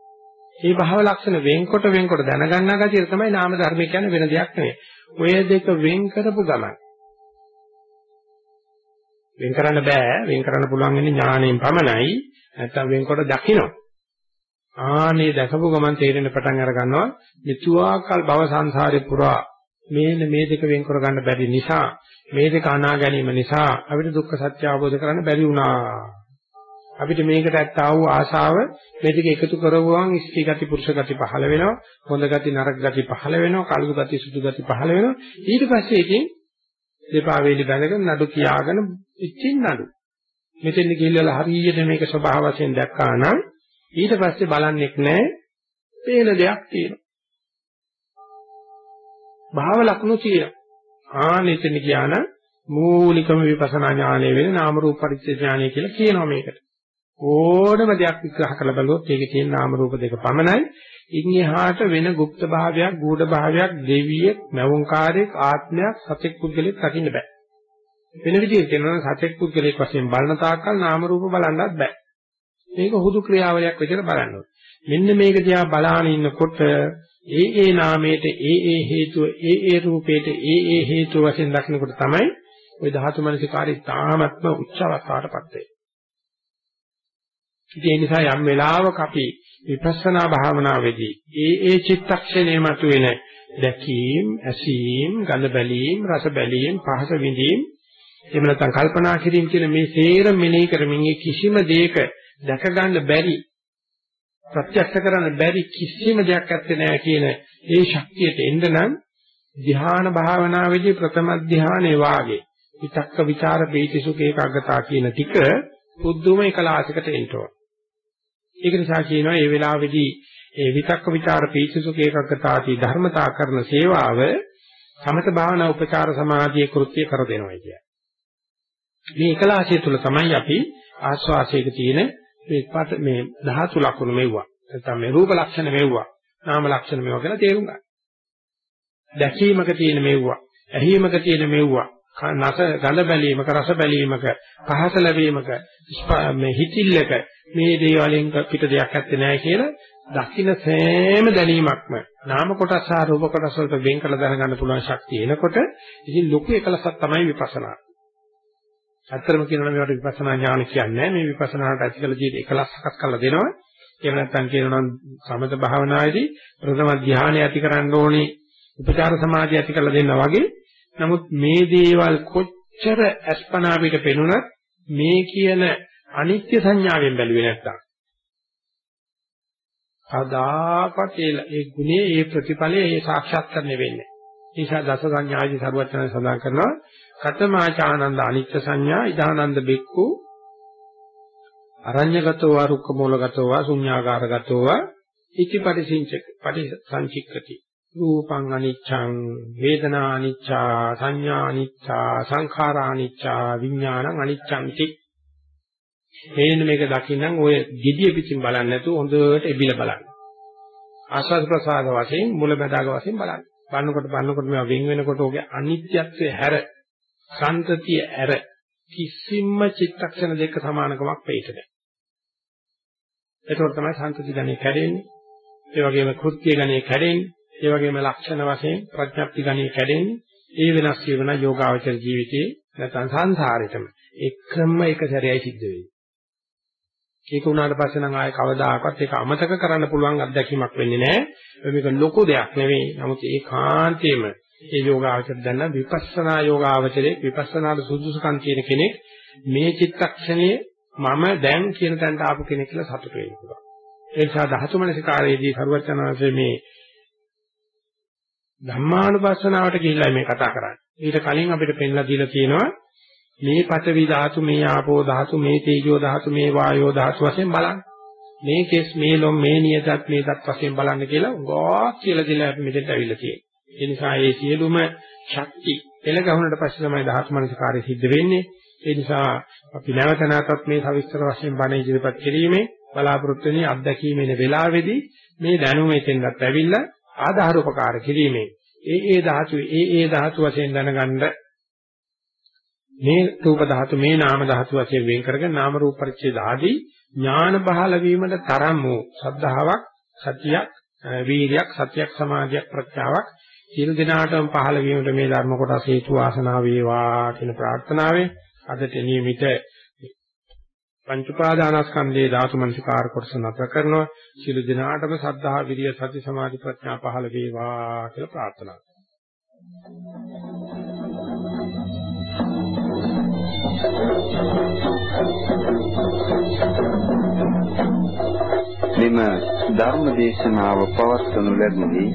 S1: මේ භව ලක්ෂණ වෙන්කොට වෙන්කොට දැනගන්නා ගතිය තමයි නාම ධර්ම කියන්නේ වෙන දෙයක් නෙවෙයි. ඔය දෙක වෙන් කරපු ගමන්. වෙන් කරන්න බෑ. වෙන් කරන්න පුළුවන් වෙන්නේ ඥාණයෙන් පමණයි. නැත්තම් වෙන්කොට දකින්න ආනේ දැකපු ගමන් තේරෙන පටන් අර ගන්නවා. මෙතුආකල් භව සංසාරේ පුරා මේන මේ දෙක වෙන් කර ගන්න බැරි නිසා මේ දෙක අනා ගැනීම නිසා අපිට දුක්ඛ සත්‍ය අවබෝධ කරගන්න බැරි වුණා. අපිට මේකට ඇත්තා වූ ආශාව මේ දෙක එකතු කරවුවම ස්ත්‍රී ගති පුරුෂ ගති පහළ වෙනවා හොඳ ගති නරක ගති පහළ වෙනවා කළු ගති සුදු ගති පහළ වෙනවා. ඊට පස්සේ ඉතින් දෙපා වේලි බැඳගෙන නඩු කියාගෙන ඉච්චින් නඩු. මෙතෙන් ගිහිල්ලා හරියට මේක ස්වභාව වශයෙන් දැක්කා නම් ඊට පස්සේ බලන්නෙක් නැහැ පේන දෙයක් තියෙනවා. භාව ලක්ෂණ තියෙනවා. ආනෙතන ඥාන මූලිකම විපස්සනා ඥානය වෙන නාම රූප පරිච්ඡේද ඥානය කියලා කියනවා මේකට. ඕනම දෙයක් විග්‍රහ කරලා බලුවොත් ඒකේ තියෙන නාම රූප දෙක පමණයි. ඉන් එහාට වෙන গুপ্ত භාවයක්, ගූඪ භාවයක්, දෙවියෙක්, මවුන්කාරයෙක්, ආත්මයක්, සතෙක් පුද්ගලෙක් දකින්න බෑ. වෙන විදිහට කියනවා සතෙක් පුද්ගලෙක් වශයෙන් බලන තාක්කල් නාම රූප බලන්නත් බෑ. මේක හුදු ක්‍රියාවලියක් විදිහට බලන්න ඕනේ. මෙන්න මේක දිහා බලාගෙන ඉන්නකොට ඒ ඒ නාමයට ඒ ඒ හේතුව ඒ ඒ රූපයට ඒ ඒ හේතුව වශයෙන් දක්නකොට තමයි ওই ධාතු මනසිකාරී තාමත්ම උච්චවස්ථාවටපත් වෙන්නේ. ඒ නිසා යම් වෙලාවක අපි විපස්සනා භාවනාවේදී ඒ ඒ චිත්තක්ෂණය මතුවෙන දැකීම්, ඇසීම්, ගඳ බැලීම්, රස බැලීම්, පහස විඳීම් එහෙම නැත්නම් කල්පනා කිරීම කියන මේ සේරම මෙනෙහි කරමින් කිසිම දෙයක දැක ගන්න බැරි ප්‍රත්‍යක්ෂ කරන්න බැරි කිසිම දෙයක් ඇත්තේ නැහැ කියන ඒ ශක්තියට එන්න නම් ධ්‍යාන භාවනාවේදී ප්‍රථම ධ්‍යානයේ වාගේ විතක්ක ਵਿਚාර බීතිසුඛ ඒකාග්‍රතාව කියන ටික පුදුම එකලාසයකට එන්න ඕන. ඒක නිසා කියනවා මේ වෙලාවේදී ඒ විතක්ක ਵਿਚාර බීතිසුඛ ඒකාග්‍රතාවී ධර්මතා කරන සේවාව සමත භාවනා උපචාර සමාධියේ කෘත්‍ය කර දෙනවා කියන්නේ. මේ එකලාසය තුල තමයි අපි ආස්වාසයක තියෙන මේ මේ ධාතු ලක්ෂණ මෙව්වා. නැත්නම් මේ රූප ලක්ෂණ මෙව්වා. නාම ලක්ෂණ මෙව්වා කියලා තේරුම් ගන්න. දැකීමක තියෙන මෙව්වා. ඇහිීමක තියෙන මෙව්වා. නස ගඳ බැලීමක රස බැලීමක පහස ලැබීමක මේ හිතිල්ලක මේ දේවලින් පිට දෙයක් ඇත්තේ නැහැ කියලා දකින්න සෑම දැනීමක්ම නාම කොටස සහ රූප කොටස වලට වෙන් කළ දැනගන්න පුළුවන් ශක්තිය එනකොට ඉතින් ලොකු එකලසක් තමයි විපස්සනා. ඇත්තටම කියනවා මේවට විපස්සනා ඥාන කියන්නේ මේ විපස්සනාට ඇති කළ ජීවිත එකලස් හකස් කරලා දෙනවා. එහෙම නැත්නම් කියනවා නම් සමත භාවනාවේදී ප්‍රථම ධානය ඇති කරන්න ඕනේ උපචාර සමාධිය ඇති කරලා දෙන්නා වගේ. නමුත් මේ දේවල් කොච්චර අස්පනා පිට පෙනුනත් මේ කියන අනිත්‍ය සංඥාවෙන් බැලුවේ නැත්තම් සදාකත් ඒ ගුණයේ ඒ ප්‍රතිඵලයේ ඒ සාක්ෂාත් කරන්නේ වෙන්නේ. ඒ නිසා දස සංඥාදී සරුවචන සඳහන් කරනවා කතමාචානන්ද අනිත්‍ය සංඥා ඉදානන්ද බික්කු අරඤ්‍යගතෝ වා රුක්ක මූලගතෝ වා ශුඤ්ඤාකාරගතෝ වා ඉති පරිසිංචක පරිසංචික්කති රූපං අනිච්ඡං වේදනා අනිච්චා සංඥා අනිච්චා සංඛාරා අනිච්චා විඥානං අනිච්ඡන්ති මේන්න මේක දකින්නම් ඔය gediya පිටින් බලන්නේ නැතුව හොඳට එබිල බලන්න ආස්වාද ප්‍රසආද වශයෙන් මුල බදාග වශයෙන් බලන්න බලනකොට බලනකොට මේවා වෙන් වෙනකොට ඔගේ අනිත්‍යත්වයේ හැර සන්තතිය ඇර කිසිම චිත්තක්ෂණ දෙක සමානකමක් වෙයිට නැහැ. ඒකෝර තමයි සන්තති ගණේ කැඩෙන්නේ. ඒ වගේම කෘත්‍ය ගණේ කැඩෙන්නේ. ඒ වගේම ලක්ෂණ වශයෙන් ප්‍රඥප්ති ගණේ කැඩෙන්නේ. ඒ වෙනස් වෙන යෝගාවචර ජීවිතයේ නැත්නම් සංසාරෙටම එකම එක සැරේයි සිද්ධ වෙන්නේ. ඒක උනාට පස්සේ නම් ආයේ කවදාකවත් ඒක අමතක කරන්න පුළුවන් අත්දැකීමක් වෙන්නේ නැහැ. මේක ලොකු දෙයක් නෙවෙයි. නමුත් ඒකාන්තයෙන්ම ඒ යෝගාවචර දැන්න විපස්සනා යෝගාවචරයේ විපස්සනාට සුදුසුකම් තියෙන කෙනෙක් මේ චිත්තක්ෂණයේ මම දැන් කියන තැනට ආපු කෙනෙක් කියලා සතුට වෙන්න පුළුවන්. ඒ නිසා ධාතු මනසිකාරයේදී සරුවචනාංශයේ මේ ධම්මානුපස්සනාවට ගිහිල්ලා මේ කතා කරන්නේ. ඊට කලින් අපිට පෙන්ලා දීලා තියෙනවා මේ පඨවි ධාතු, මේ ආපෝ ධාතු, මේ තේජෝ ධාතු, මේ වායෝ ධාතු වශයෙන් බලන්න. මේ කෙස්, මේ ලොම්, මේ නියතත්, මේ දත් වශයෙන් බලන්න කියලා ගොඩක් කියලා දීලා අපි මෙතෙන්ට අවිල්ල තියෙන්නේ. ඒ නිසා මේ සියලුම ශක්ති පෙළ ගැහුනට පස්සේ තමයි ධාතු මනසිකාරය සිද්ධ වෙන්නේ. ඒ නිසා අපි නැවත නැවතත් මේ සවිස්තර වශයෙන් බණ ඉදිරිපත් කිරීමේ බලාපොරොත්තු වෙන අත්දැකීමේ වෙලාවේදී මේ දැනුම එතෙන්වත් ඇවිල්ලා ආධාර උපකාර කිරීමේ. ඒ ඒ ධාතු ඒ ඒ ධාතු වශයෙන් දැනගන්න මේ රූප ධාතු මේ නාම ධාතු වශයෙන් වෙන් කරගෙන නාම රූප පරිච්ඡේද ආදී ඥාන බහල වීමට තරම් වූ සද්ධාාවක් සතියක් වීර්යයක් සතියක් සමාධියක් ප්‍රත්‍යාවක් සියලු දෙනාටම පහළ වීමට මේ ධර්ම කොටස හේතු වාසනා වේවා කියන ප්‍රාර්ථනාවෙන් අදට නියමිත පංච උපාදානස්කන්ධයේ ධාතු මනසිකාර කොටස නැතර කරනවා. සියලු දෙනාටම සද්ධා විරිය සති සමාධි ප්‍රඥා පහළ වේවා කියලා ප්‍රාර්ථනා
S2: මෙම ධර්ම දේශනාව පවත්වනු ලැබුණේ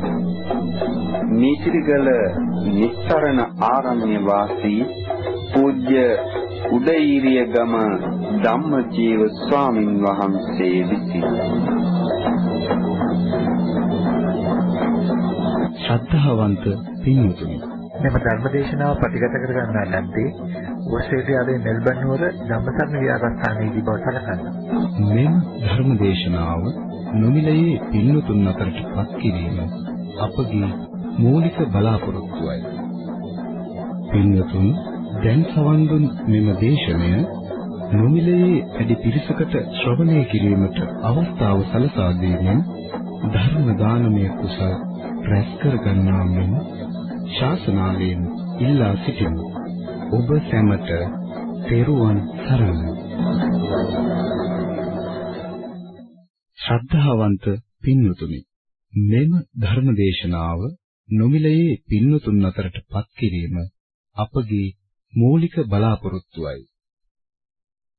S2: නීතිරිගල නිස්සරණ ආරණ්‍ය වාසී පූජ්‍ය උදේීරිය ගම ධම්මජීව ස්වාමින් වහන්සේ විසිනි.
S3: ශ්‍රද්ධාවන්ත පින්වතුනි මෙම ධර්මදේශනාව ප්‍රතිගත කර ගන්නා ලද්දේ ඕස්ට්‍රේලියාවේ මෙල්බන් නුවර ධම්මසරණ විහාරස්ථානයේදී බව සැලකනවා.
S4: මෙම ධර්මදේශනාව නොමිලයේ පින්නතුන් අතරට පත් කිරීම අපගේ මූලික බලාපොරොත්තුවයි. පින්නතුන් දැන් සවන් දුන් මෙම දේශනය නොමිලයේ වැඩි පිරිසකට ශ්‍රවණය කිරීමට අවස්ථාව සලසා දීමෙන් ධර්ම දානමය කුසල් රැස් කර ගන්නා මෙන් ශාසනාවෙන් ඉල්ලා සිටිමු. ඔබ සැමට තෙරුවන් සරණයි. ශ්‍රද්ධාවන්ත පින්වතුනි මෙම ධර්ම දේශනාව නොමිලයේ පින්වතුන් අතරට පත් කිරීම අපගේ මූලික බලාපොරොත්තුවයි.